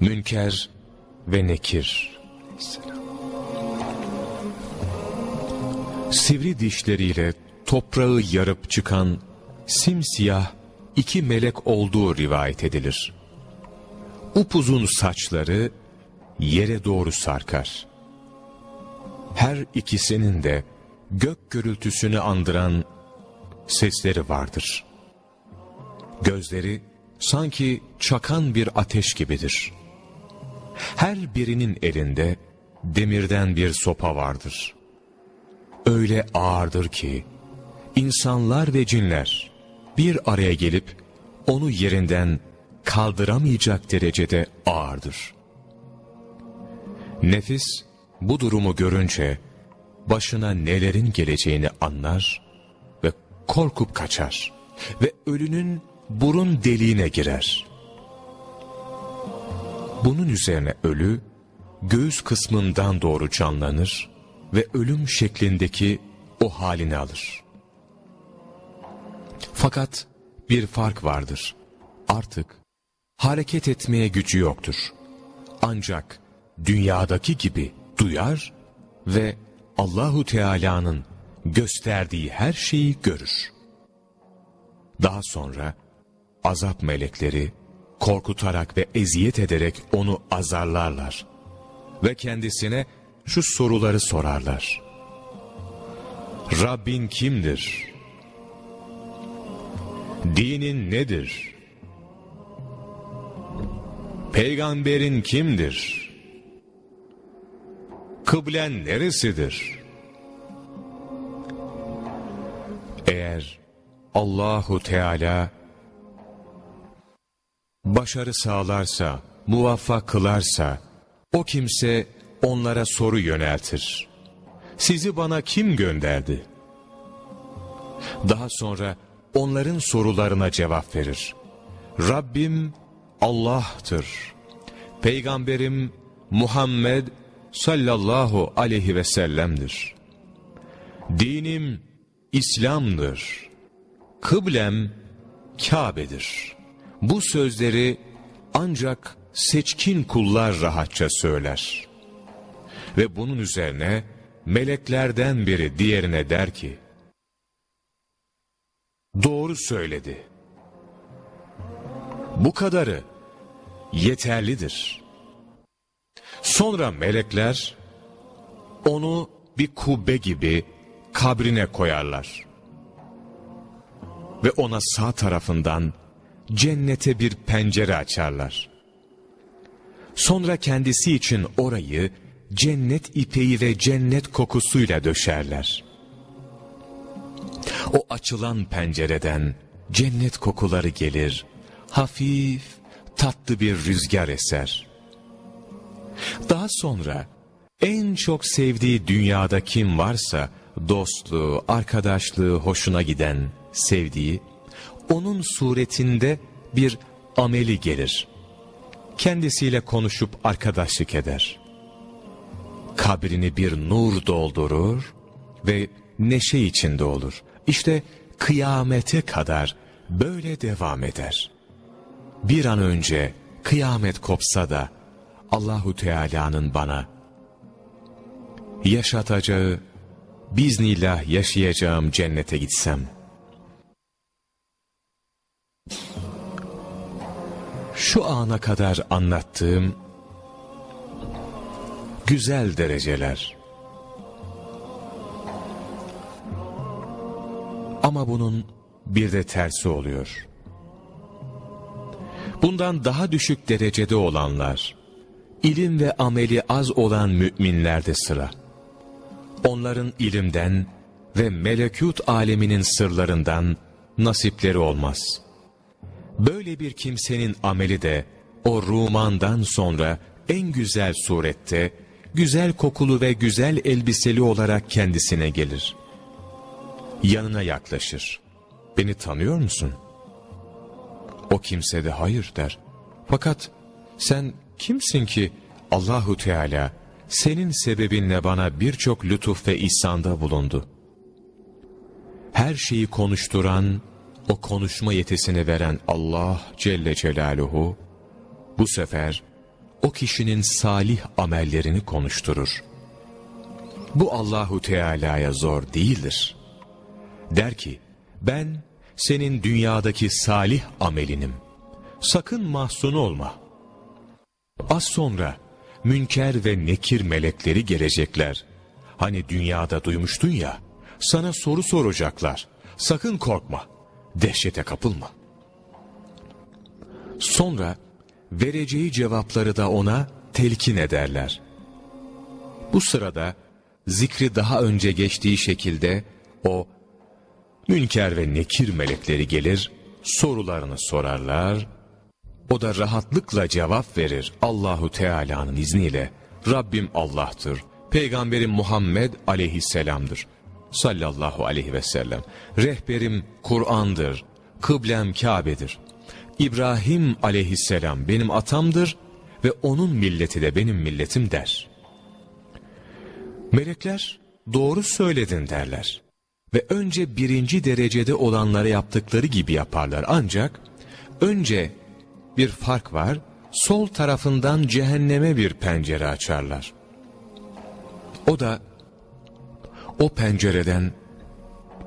Münker ve Nekir. Sivri dişleriyle toprağı yarıp çıkan simsiyah iki melek olduğu rivayet edilir. Upuzun saçları yere doğru sarkar. Her ikisinin de gök gürültüsünü andıran sesleri vardır. Gözleri sanki çakan bir ateş gibidir. Her birinin elinde demirden bir sopa vardır. Öyle ağırdır ki insanlar ve cinler bir araya gelip onu yerinden kaldıramayacak derecede ağırdır. Nefis bu durumu görünce başına nelerin geleceğini anlar ve korkup kaçar ve ölünün burun deliğine girer. Bunun üzerine ölü göğüs kısmından doğru canlanır ve ölüm şeklindeki o halini alır. Fakat bir fark vardır. Artık hareket etmeye gücü yoktur. Ancak dünyadaki gibi duyar ve Allahu Teala'nın gösterdiği her şeyi görür. Daha sonra azap melekleri korkutarak ve eziyet ederek onu azarlarlar ve kendisine şu soruları sorarlar. Rabbin kimdir? Dinin nedir? Peygamberin kimdir? Kıblen neresidir? Eğer Allahu Teala başarı sağlarsa, muvaffak kılarsa, o kimse onlara soru yöneltir. Sizi bana kim gönderdi? Daha sonra onların sorularına cevap verir. Rabbim Allah'tır. Peygamberim Muhammed sallallahu aleyhi ve sellem'dir. Dinim İslam'dır. Kıblem Kabe'dir. Bu sözleri ancak seçkin kullar rahatça söyler. Ve bunun üzerine meleklerden biri diğerine der ki, Doğru söyledi. Bu kadarı yeterlidir. Sonra melekler onu bir kubbe gibi kabrine koyarlar. Ve ona sağ tarafından cennete bir pencere açarlar. Sonra kendisi için orayı cennet ipeği ve cennet kokusuyla döşerler. O açılan pencereden cennet kokuları gelir, hafif, tatlı bir rüzgar eser. Daha sonra en çok sevdiği dünyada kim varsa dostluğu, arkadaşlığı hoşuna giden, sevdiği, onun suretinde bir ameli gelir. Kendisiyle konuşup arkadaşlık eder. Kabrini bir nur doldurur ve neşe içinde olur. İşte kıyamete kadar böyle devam eder. Bir an önce kıyamet kopsa da Allahu Teala'nın bana yaşatacağı, biznillah yaşayacağım cennete gitsem. Şu ana kadar anlattığım güzel dereceler. Ama bunun bir de tersi oluyor. Bundan daha düşük derecede olanlar, ilim ve ameli az olan müminlerde sıra. Onların ilimden ve melekut aleminin sırlarından nasipleri olmaz. Böyle bir kimsenin ameli de o rumandan sonra en güzel surette, güzel kokulu ve güzel elbiseli olarak kendisine gelir. Yanına yaklaşır. Beni tanıyor musun? O kimse de hayır der. Fakat sen kimsin ki Allahu Teala senin sebebinle bana birçok lütuf ve ihsanda bulundu. Her şeyi konuşturan, o konuşma yetisini veren Allah Celle Celaluhu, bu sefer o kişinin salih amellerini konuşturur. Bu Allahu Teala'ya zor değildir. Der ki, ben senin dünyadaki salih amelinim. Sakın mahzun olma. Az sonra münker ve nekir melekleri gelecekler. Hani dünyada duymuştun ya, Sana soru soracaklar. Sakın korkma. Dehşete kapılma. Sonra vereceği cevapları da ona telkin ederler. Bu sırada zikri daha önce geçtiği şekilde o münker ve nekir melekleri gelir, sorularını sorarlar. O da rahatlıkla cevap verir Allahu Teala'nın izniyle. Rabbim Allah'tır. Peygamberim Muhammed aleyhisselamdır. Sallallahu aleyhi ve sellem. Rehberim Kur'an'dır. Kıblem Kabe'dir. İbrahim aleyhisselam benim atamdır ve onun milleti de benim milletim der. Melekler doğru söyledin derler. Ve önce birinci derecede olanları yaptıkları gibi yaparlar. Ancak önce bir fark var. Sol tarafından cehenneme bir pencere açarlar. O da o pencereden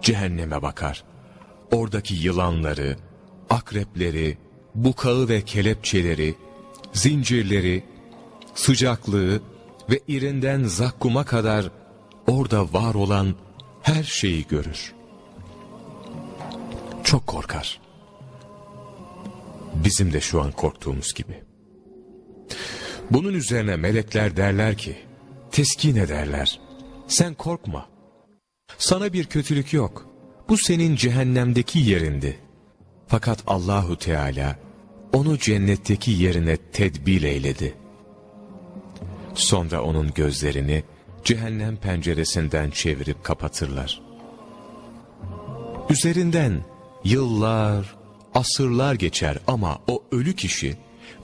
cehenneme bakar. Oradaki yılanları, akrepleri, bukağı ve kelepçeleri, zincirleri, sıcaklığı ve irinden zakkuma kadar orada var olan her şeyi görür. Çok korkar. Bizim de şu an korktuğumuz gibi. Bunun üzerine melekler derler ki, teskin ederler. Sen korkma. Sana bir kötülük yok. Bu senin cehennemdeki yerindi. Fakat Allahu Teala onu cennetteki yerine tedbil eyledi. Sonra onun gözlerini cehennem penceresinden çevirip kapatırlar. Üzerinden yıllar, asırlar geçer ama o ölü kişi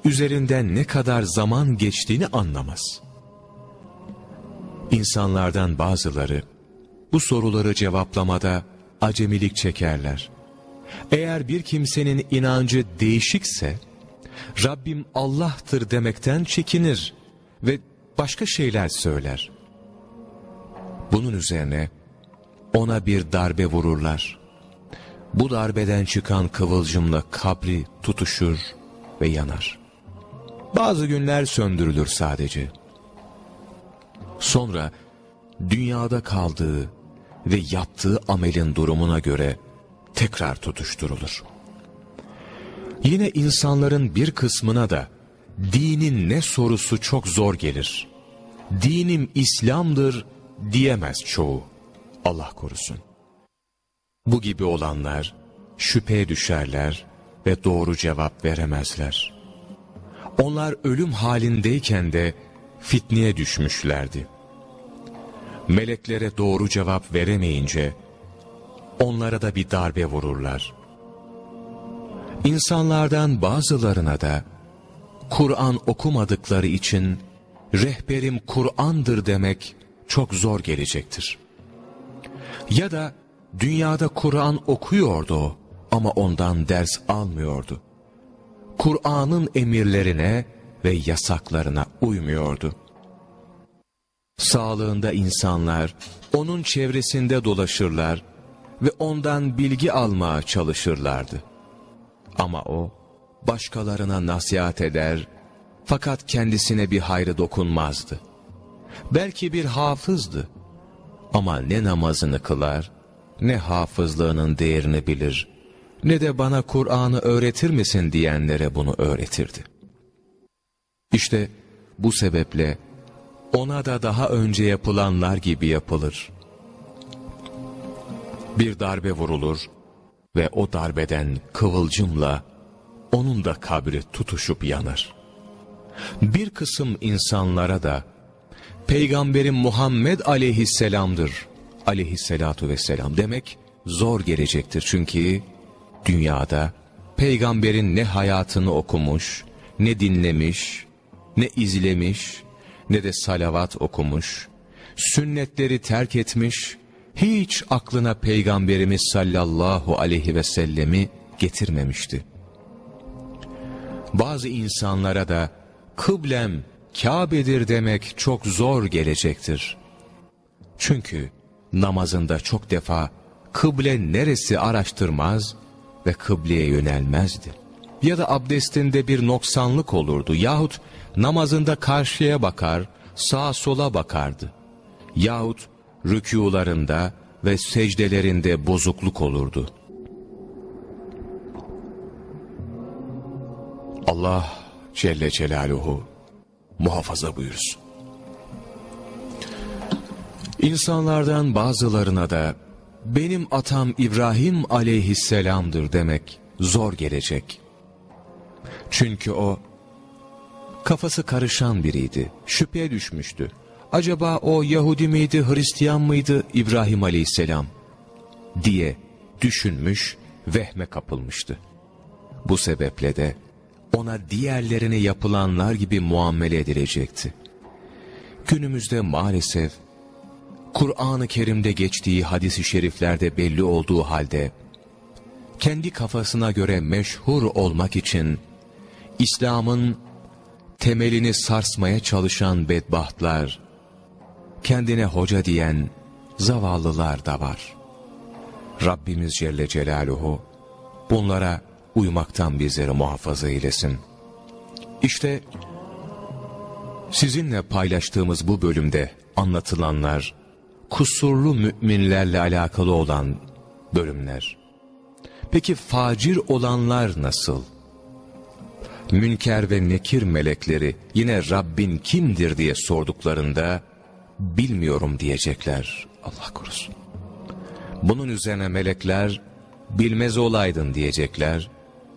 üzerinden ne kadar zaman geçtiğini anlamaz. İnsanlardan bazıları bu soruları cevaplamada acemilik çekerler. Eğer bir kimsenin inancı değişikse, Rabbim Allah'tır demekten çekinir ve başka şeyler söyler. Bunun üzerine ona bir darbe vururlar. Bu darbeden çıkan kıvılcımla kabri tutuşur ve yanar. Bazı günler söndürülür sadece. Sonra dünyada kaldığı ve yaptığı amelin durumuna göre tekrar tutuşturulur. Yine insanların bir kısmına da dinin ne sorusu çok zor gelir. Dinim İslam'dır diyemez çoğu. Allah korusun. Bu gibi olanlar şüpheye düşerler ve doğru cevap veremezler. Onlar ölüm halindeyken de fitneye düşmüşlerdi. Meleklere doğru cevap veremeyince onlara da bir darbe vururlar. İnsanlardan bazılarına da Kur'an okumadıkları için rehberim Kur'an'dır demek çok zor gelecektir. Ya da dünyada Kur'an okuyordu o ama ondan ders almıyordu. Kur'an'ın emirlerine ve yasaklarına uymuyordu. Sağlığında insanlar onun çevresinde dolaşırlar ve ondan bilgi almaya çalışırlardı. Ama o başkalarına nasihat eder fakat kendisine bir hayrı dokunmazdı. Belki bir hafızdı ama ne namazını kılar ne hafızlığının değerini bilir ne de bana Kur'an'ı öğretir misin diyenlere bunu öğretirdi. İşte bu sebeple ona da daha önce yapılanlar gibi yapılır. Bir darbe vurulur ve o darbeden kıvılcımla onun da kabri tutuşup yanır. Bir kısım insanlara da Peygamberim Muhammed aleyhisselamdır aleyhisselatu vesselam demek zor gelecektir. Çünkü dünyada peygamberin ne hayatını okumuş, ne dinlemiş, ne izlemiş, ne de salavat okumuş, sünnetleri terk etmiş, hiç aklına peygamberimiz sallallahu aleyhi ve sellemi getirmemişti. Bazı insanlara da kıblem Kabe'dir demek çok zor gelecektir. Çünkü namazında çok defa kıble neresi araştırmaz ve kıbleye yönelmezdi. Ya da abdestinde bir noksanlık olurdu yahut namazında karşıya bakar, sağa sola bakardı. Yahut rükûlarında ve secdelerinde bozukluk olurdu. Allah Celle Celaluhu muhafaza buyursun. İnsanlardan bazılarına da benim atam İbrahim aleyhisselamdır demek zor gelecek. Çünkü o kafası karışan biriydi, şüpheye düşmüştü. Acaba o Yahudi miydi, Hristiyan mıydı İbrahim aleyhisselam diye düşünmüş, vehme kapılmıştı. Bu sebeple de ona diğerlerine yapılanlar gibi muamele edilecekti. Günümüzde maalesef Kur'an-ı Kerim'de geçtiği hadisi şeriflerde belli olduğu halde, kendi kafasına göre meşhur olmak için, İslam'ın temelini sarsmaya çalışan bedbahtlar, kendine hoca diyen zavallılar da var. Rabbimiz Celle Celaluhu, bunlara uymaktan bizleri muhafaza eylesin. İşte, sizinle paylaştığımız bu bölümde anlatılanlar, kusurlu müminlerle alakalı olan bölümler. Peki facir olanlar nasıl? Münker ve nekir melekleri yine Rabbin kimdir diye sorduklarında bilmiyorum diyecekler. Allah korusun. Bunun üzerine melekler bilmez olaydın diyecekler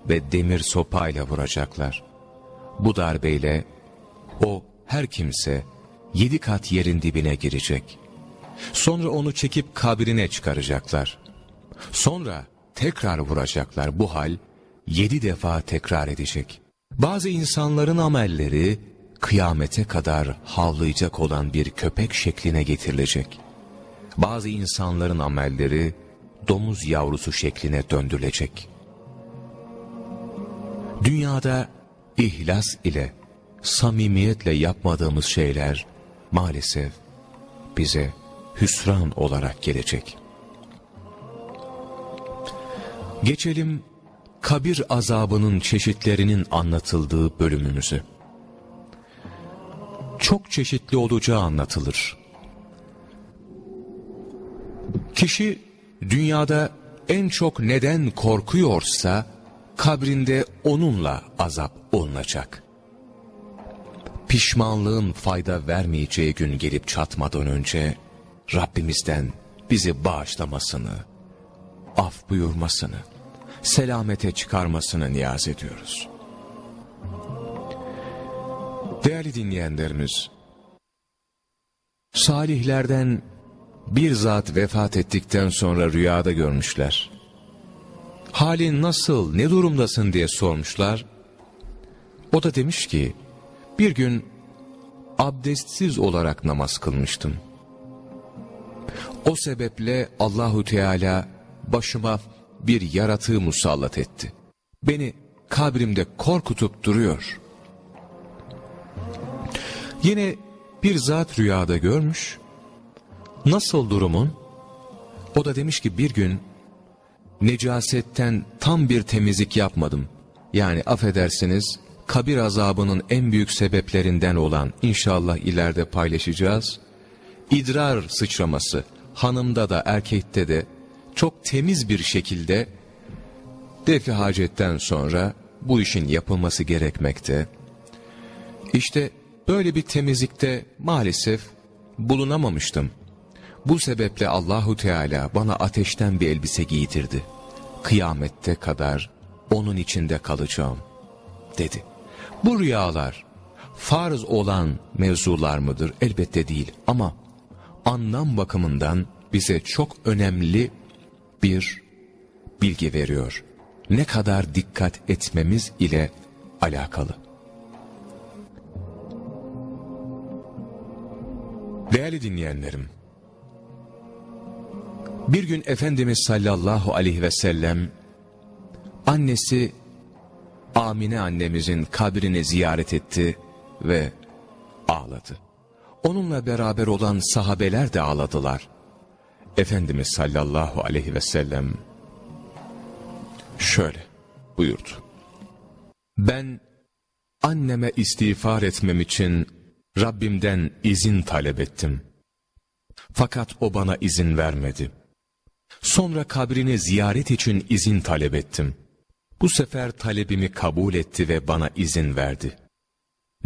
ve demir sopayla vuracaklar. Bu darbeyle o her kimse yedi kat yerin dibine girecek. Sonra onu çekip kabrine çıkaracaklar. Sonra tekrar vuracaklar. Bu hal yedi defa tekrar edecek. Bazı insanların amelleri kıyamete kadar havlayacak olan bir köpek şekline getirilecek. Bazı insanların amelleri domuz yavrusu şekline döndürülecek. Dünyada ihlas ile, samimiyetle yapmadığımız şeyler maalesef bize hüsran olarak gelecek. Geçelim kabir azabının çeşitlerinin anlatıldığı bölümümüzü. Çok çeşitli olacağı anlatılır. Kişi dünyada en çok neden korkuyorsa kabrinde onunla azap olunacak. Pişmanlığın fayda vermeyeceği gün gelip çatmadan önce Rabbimizden bizi bağışlamasını, af buyurmasını, selamete çıkarmasını niyaz ediyoruz. Değerli dinleyenlerimiz, salihlerden bir zat vefat ettikten sonra rüyada görmüşler. Halin nasıl, ne durumdasın diye sormuşlar. O da demiş ki, bir gün abdestsiz olarak namaz kılmıştım. O sebeple Allahu Teala başıma bir yaratığı musallat etti. Beni kabrimde korkutup duruyor. Yine bir zat rüyada görmüş. Nasıl durumun? O da demiş ki bir gün necasetten tam bir temizlik yapmadım. Yani affedersiniz kabir azabının en büyük sebeplerinden olan inşallah ileride paylaşacağız. İdrar sıçraması hanımda da erkekte de çok temiz bir şekilde defi hacetten sonra bu işin yapılması gerekmekte. İşte böyle bir temizlikte maalesef bulunamamıştım. Bu sebeple Allahu Teala bana ateşten bir elbise giydirdi. Kıyamette kadar onun içinde kalacağım dedi. Bu rüyalar farz olan mevzular mıdır? Elbette değil ama anlam bakımından bize çok önemli bir bilgi veriyor. Ne kadar dikkat etmemiz ile alakalı. Değerli dinleyenlerim, bir gün Efendimiz sallallahu aleyhi ve sellem, annesi Amine annemizin kabrini ziyaret etti ve ağladı. Onunla beraber olan sahabeler de ağladılar. Efendimiz sallallahu aleyhi ve sellem şöyle buyurdu. Ben anneme istiğfar etmem için Rabbimden izin talep ettim. Fakat o bana izin vermedi. Sonra kabrini ziyaret için izin talep ettim. Bu sefer talebimi kabul etti ve bana izin verdi.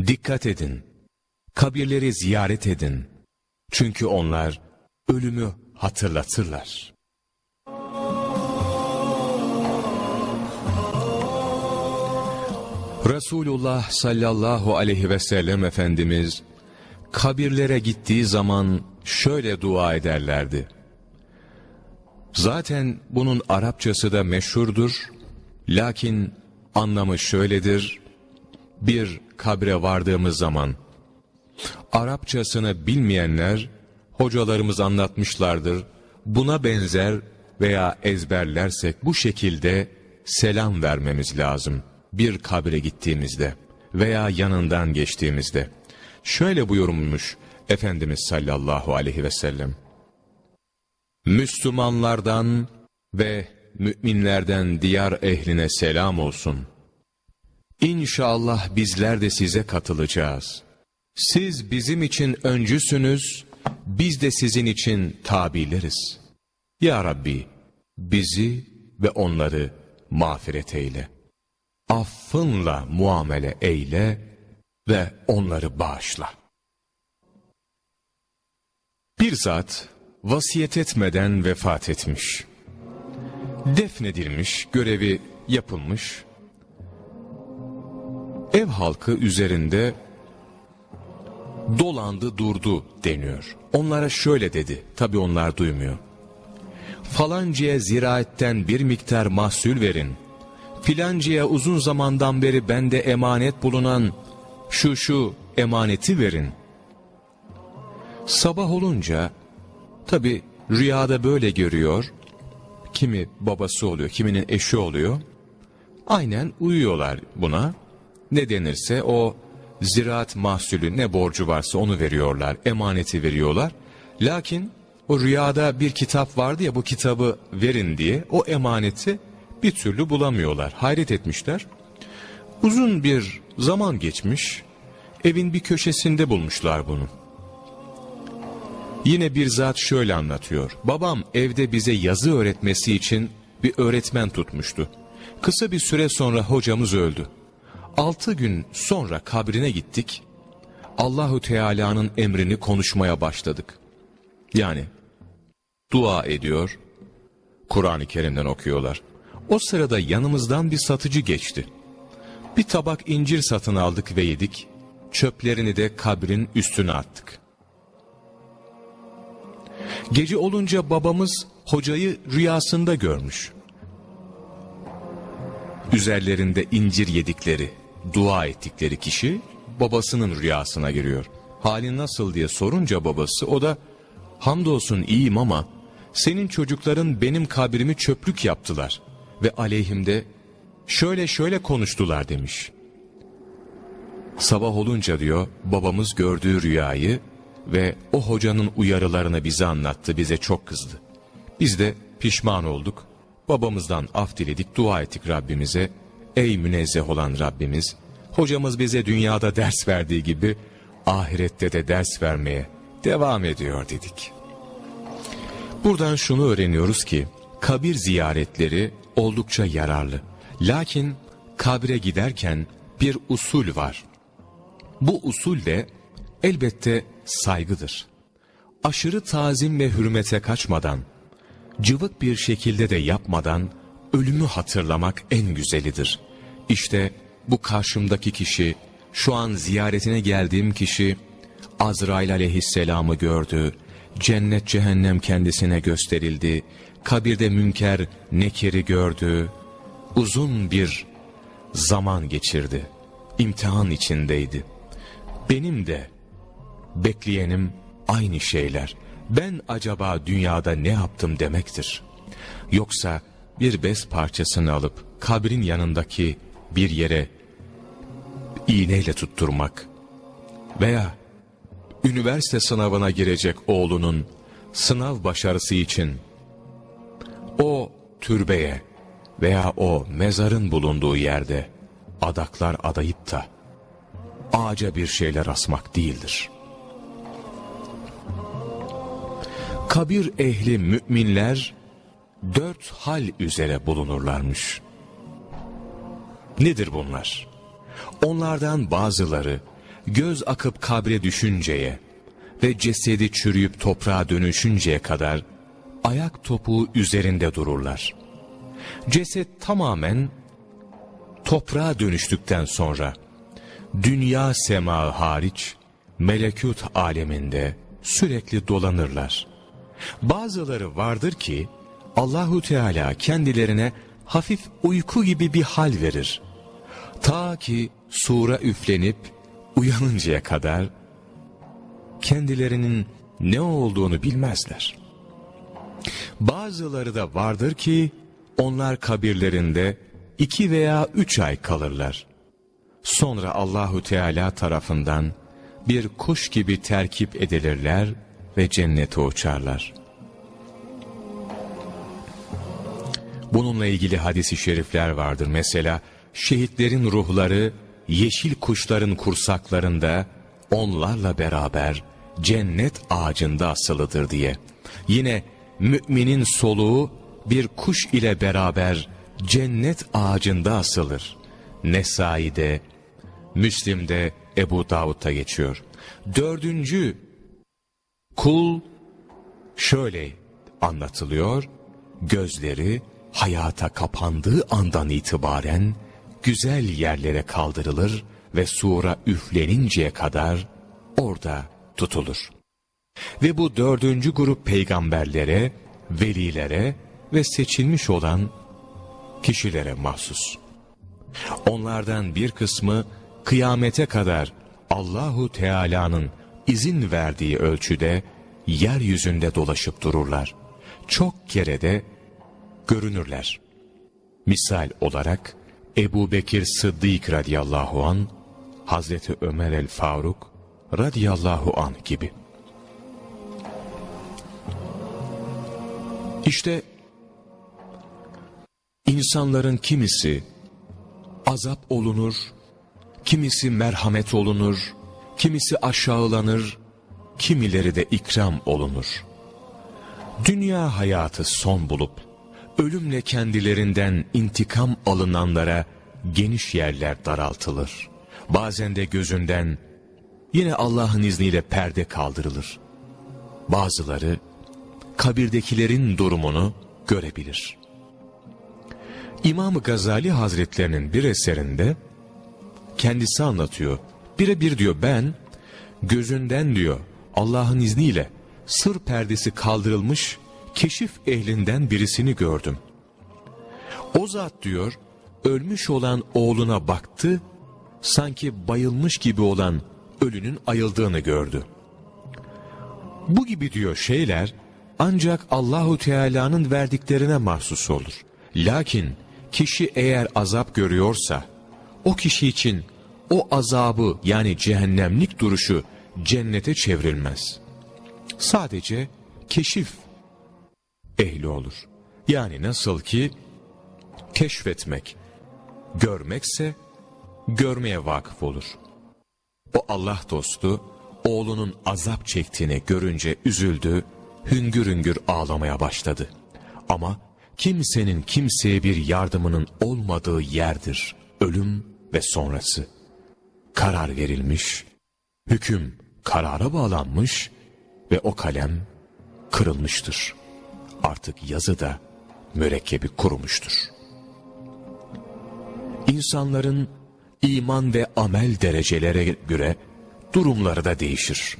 Dikkat edin, kabirleri ziyaret edin. Çünkü onlar ölümü hatırlatırlar. Resulullah sallallahu aleyhi ve sellem Efendimiz kabirlere gittiği zaman şöyle dua ederlerdi. Zaten bunun Arapçası da meşhurdur. Lakin anlamı şöyledir. Bir kabre vardığımız zaman Arapçasını bilmeyenler hocalarımız anlatmışlardır. Buna benzer veya ezberlersek bu şekilde selam vermemiz lazım. Bir kabre gittiğimizde veya yanından geçtiğimizde. Şöyle buyurmuş Efendimiz sallallahu aleyhi ve sellem. Müslümanlardan ve müminlerden diyar ehline selam olsun. İnşallah bizler de size katılacağız. Siz bizim için öncüsünüz, biz de sizin için tabileriz. Ya Rabbi, bizi ve onları mağfiret eyle. Affınla muamele eyle ve onları bağışla. Bir zat vasiyet etmeden vefat etmiş. Defnedilmiş, görevi yapılmış. Ev halkı üzerinde dolandı durdu deniyor. Onlara şöyle dedi, tabi onlar duymuyor. Falancaya ziraatten bir miktar mahsul verin. Filancaya uzun zamandan beri bende emanet bulunan şu şu emaneti verin. Sabah olunca tabi rüyada böyle görüyor. Kimi babası oluyor, kiminin eşi oluyor. Aynen uyuyorlar buna. Ne denirse o ziraat mahsulü ne borcu varsa onu veriyorlar, emaneti veriyorlar. Lakin o rüyada bir kitap vardı ya bu kitabı verin diye o emaneti bir türlü bulamıyorlar. Hayret etmişler. Uzun bir zaman geçmiş, evin bir köşesinde bulmuşlar bunu. Yine bir zat şöyle anlatıyor. Babam evde bize yazı öğretmesi için bir öğretmen tutmuştu. Kısa bir süre sonra hocamız öldü. Altı gün sonra kabrine gittik. Allahu Teala'nın emrini konuşmaya başladık. Yani dua ediyor, Kur'an-ı Kerim'den okuyorlar. O sırada yanımızdan bir satıcı geçti. Bir tabak incir satın aldık ve yedik. Çöplerini de kabrin üstüne attık. Gece olunca babamız hocayı rüyasında görmüş. Üzerlerinde incir yedikleri, dua ettikleri kişi babasının rüyasına giriyor. Halin nasıl diye sorunca babası o da hamdolsun iyiyim ama senin çocukların benim kabrimi çöplük yaptılar ve aleyhimde şöyle şöyle konuştular demiş. Sabah olunca diyor babamız gördüğü rüyayı ve o hocanın uyarılarını bize anlattı, bize çok kızdı. Biz de pişman olduk. Babamızdan af diledik, dua ettik Rabbimize. Ey münezzeh olan Rabbimiz, hocamız bize dünyada ders verdiği gibi ahirette de ders vermeye devam ediyor dedik. Buradan şunu öğreniyoruz ki kabir ziyaretleri oldukça yararlı. Lakin kabre giderken bir usul var. Bu usul de elbette saygıdır. Aşırı tazim ve hürmete kaçmadan, cıvık bir şekilde de yapmadan ölümü hatırlamak en güzelidir. İşte bu karşımdaki kişi, şu an ziyaretine geldiğim kişi, Azrail aleyhisselamı gördü, cennet cehennem kendisine gösterildi, kabirde münker nekeri gördü, uzun bir zaman geçirdi, imtihan içindeydi. Benim de bekleyenim aynı şeyler. Ben acaba dünyada ne yaptım demektir. Yoksa bir bez parçasını alıp kabrin yanındaki bir yere iğneyle tutturmak veya üniversite sınavına girecek oğlunun sınav başarısı için o türbeye veya o mezarın bulunduğu yerde adaklar adayıp da ağaca bir şeyler asmak değildir. Kabir ehli müminler dört hal üzere bulunurlarmış. Nedir bunlar? Onlardan bazıları göz akıp kabre düşünceye ve cesedi çürüyüp toprağa dönüşünceye kadar ayak topuğu üzerinde dururlar. Ceset tamamen toprağa dönüştükten sonra dünya sema hariç melekut aleminde sürekli dolanırlar. Bazıları vardır ki Allahu Teala kendilerine hafif uyku gibi bir hal verir. Ta ki sura üflenip uyanıncaya kadar kendilerinin ne olduğunu bilmezler. Bazıları da vardır ki onlar kabirlerinde iki veya üç ay kalırlar. Sonra Allahu Teala tarafından bir kuş gibi terkip edilirler ve cennete uçarlar. Bununla ilgili hadisi şerifler vardır. Mesela şehitlerin ruhları yeşil kuşların kursaklarında onlarla beraber cennet ağacında asılıdır diye. Yine müminin soluğu bir kuş ile beraber cennet ağacında asılır. Nesai'de, Müslim'de, Ebu Davud'da geçiyor. Dördüncü kul şöyle anlatılıyor. Gözleri hayata kapandığı andan itibaren güzel yerlere kaldırılır ve sura üfleninceye kadar orada tutulur. Ve bu dördüncü grup peygamberlere, velilere ve seçilmiş olan kişilere mahsus. Onlardan bir kısmı kıyamete kadar Allahu Teala'nın izin verdiği ölçüde yeryüzünde dolaşıp dururlar. Çok kere de görünürler. Misal olarak Ebu Bekir Sıddık radiyallahu an, Hazreti Ömer el Faruk radiyallahu an gibi. İşte insanların kimisi azap olunur, kimisi merhamet olunur, kimisi aşağılanır, kimileri de ikram olunur. Dünya hayatı son bulup, ölümle kendilerinden intikam alınanlara geniş yerler daraltılır. Bazen de gözünden yine Allah'ın izniyle perde kaldırılır. Bazıları kabirdekilerin durumunu görebilir. İmam Gazali Hazretlerinin bir eserinde kendisi anlatıyor. Birebir diyor ben gözünden diyor Allah'ın izniyle sır perdesi kaldırılmış keşif ehlinden birisini gördüm. O zat diyor ölmüş olan oğluna baktı sanki bayılmış gibi olan ölünün ayıldığını gördü. Bu gibi diyor şeyler ancak Allahu Teala'nın verdiklerine mahsus olur. Lakin kişi eğer azap görüyorsa o kişi için o azabı yani cehennemlik duruşu cennete çevrilmez. Sadece keşif ehli olur. Yani nasıl ki keşfetmek, görmekse görmeye vakıf olur. O Allah dostu oğlunun azap çektiğini görünce üzüldü, hüngür hüngür ağlamaya başladı. Ama kimsenin kimseye bir yardımının olmadığı yerdir ölüm ve sonrası. Karar verilmiş, hüküm karara bağlanmış ve o kalem kırılmıştır. Artık yazı da mürekkebi kurumuştur. İnsanların iman ve amel derecelere göre durumları da değişir.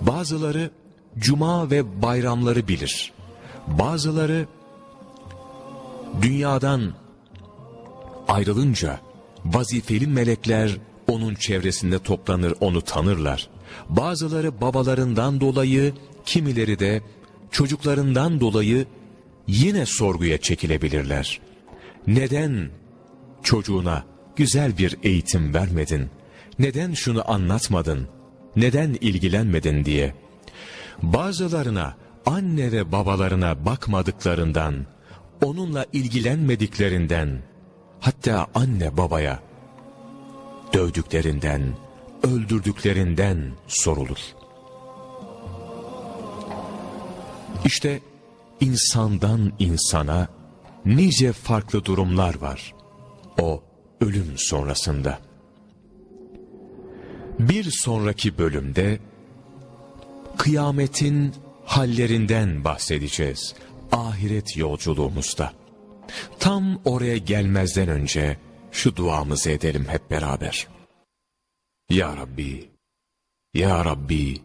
Bazıları cuma ve bayramları bilir. Bazıları dünyadan ayrılınca vazifeli melekler onun çevresinde toplanır onu tanırlar. Bazıları babalarından dolayı kimileri de çocuklarından dolayı yine sorguya çekilebilirler. Neden çocuğuna güzel bir eğitim vermedin? Neden şunu anlatmadın? Neden ilgilenmedin diye. Bazılarına anne ve babalarına bakmadıklarından, onunla ilgilenmediklerinden, hatta anne babaya dövdüklerinden, öldürdüklerinden sorulur. İşte insandan insana nice farklı durumlar var. O ölüm sonrasında. Bir sonraki bölümde kıyametin hallerinden bahsedeceğiz. Ahiret yolculuğumuzda. Tam oraya gelmezden önce şu duamızı edelim hep beraber. Ya Rabbi, Ya Rabbi,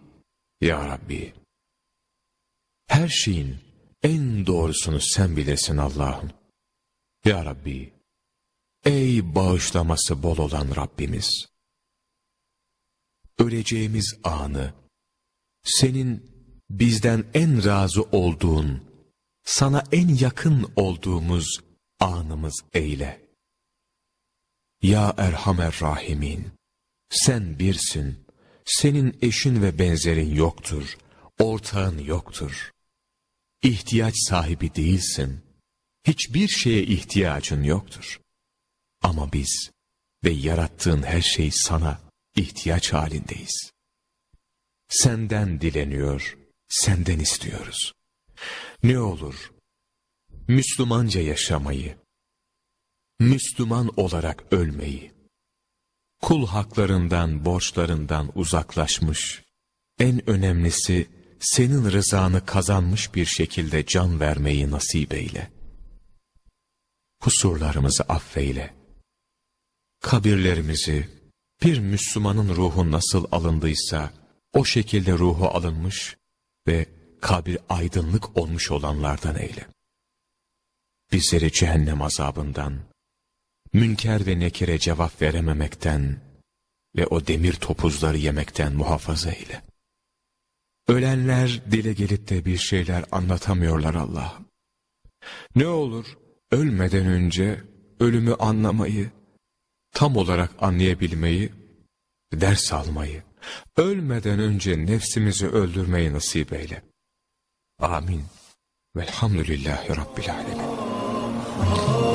Ya Rabbi. Her şeyin en doğrusunu sen bilirsin Allah'ım. Ya Rabbi, ey bağışlaması bol olan Rabbimiz. Öleceğimiz anı, senin bizden en razı olduğun, sana en yakın olduğumuz anımız eyle. Ya Erhamer Rahimin, sen birsin, senin eşin ve benzerin yoktur, ortağın yoktur. İhtiyaç sahibi değilsin, hiçbir şeye ihtiyacın yoktur. Ama biz ve yarattığın her şey sana ihtiyaç halindeyiz. Senden dileniyor, senden istiyoruz. Ne olur, Müslümanca yaşamayı, Müslüman olarak ölmeyi, kul haklarından, borçlarından uzaklaşmış, en önemlisi senin rızanı kazanmış bir şekilde can vermeyi nasip eyle. Kusurlarımızı affeyle. Kabirlerimizi bir Müslümanın ruhu nasıl alındıysa o şekilde ruhu alınmış ve kabir aydınlık olmuş olanlardan eyle. Bizleri cehennem azabından, münker ve nekire cevap verememekten ve o demir topuzları yemekten muhafaza eyle. Ölenler dile gelip de bir şeyler anlatamıyorlar Allah'ım. Ne olur ölmeden önce ölümü anlamayı, tam olarak anlayabilmeyi, ders almayı, ölmeden önce nefsimizi öldürmeyi nasip eyle. Amin. Velhamdülillahi Rabbil Alemin.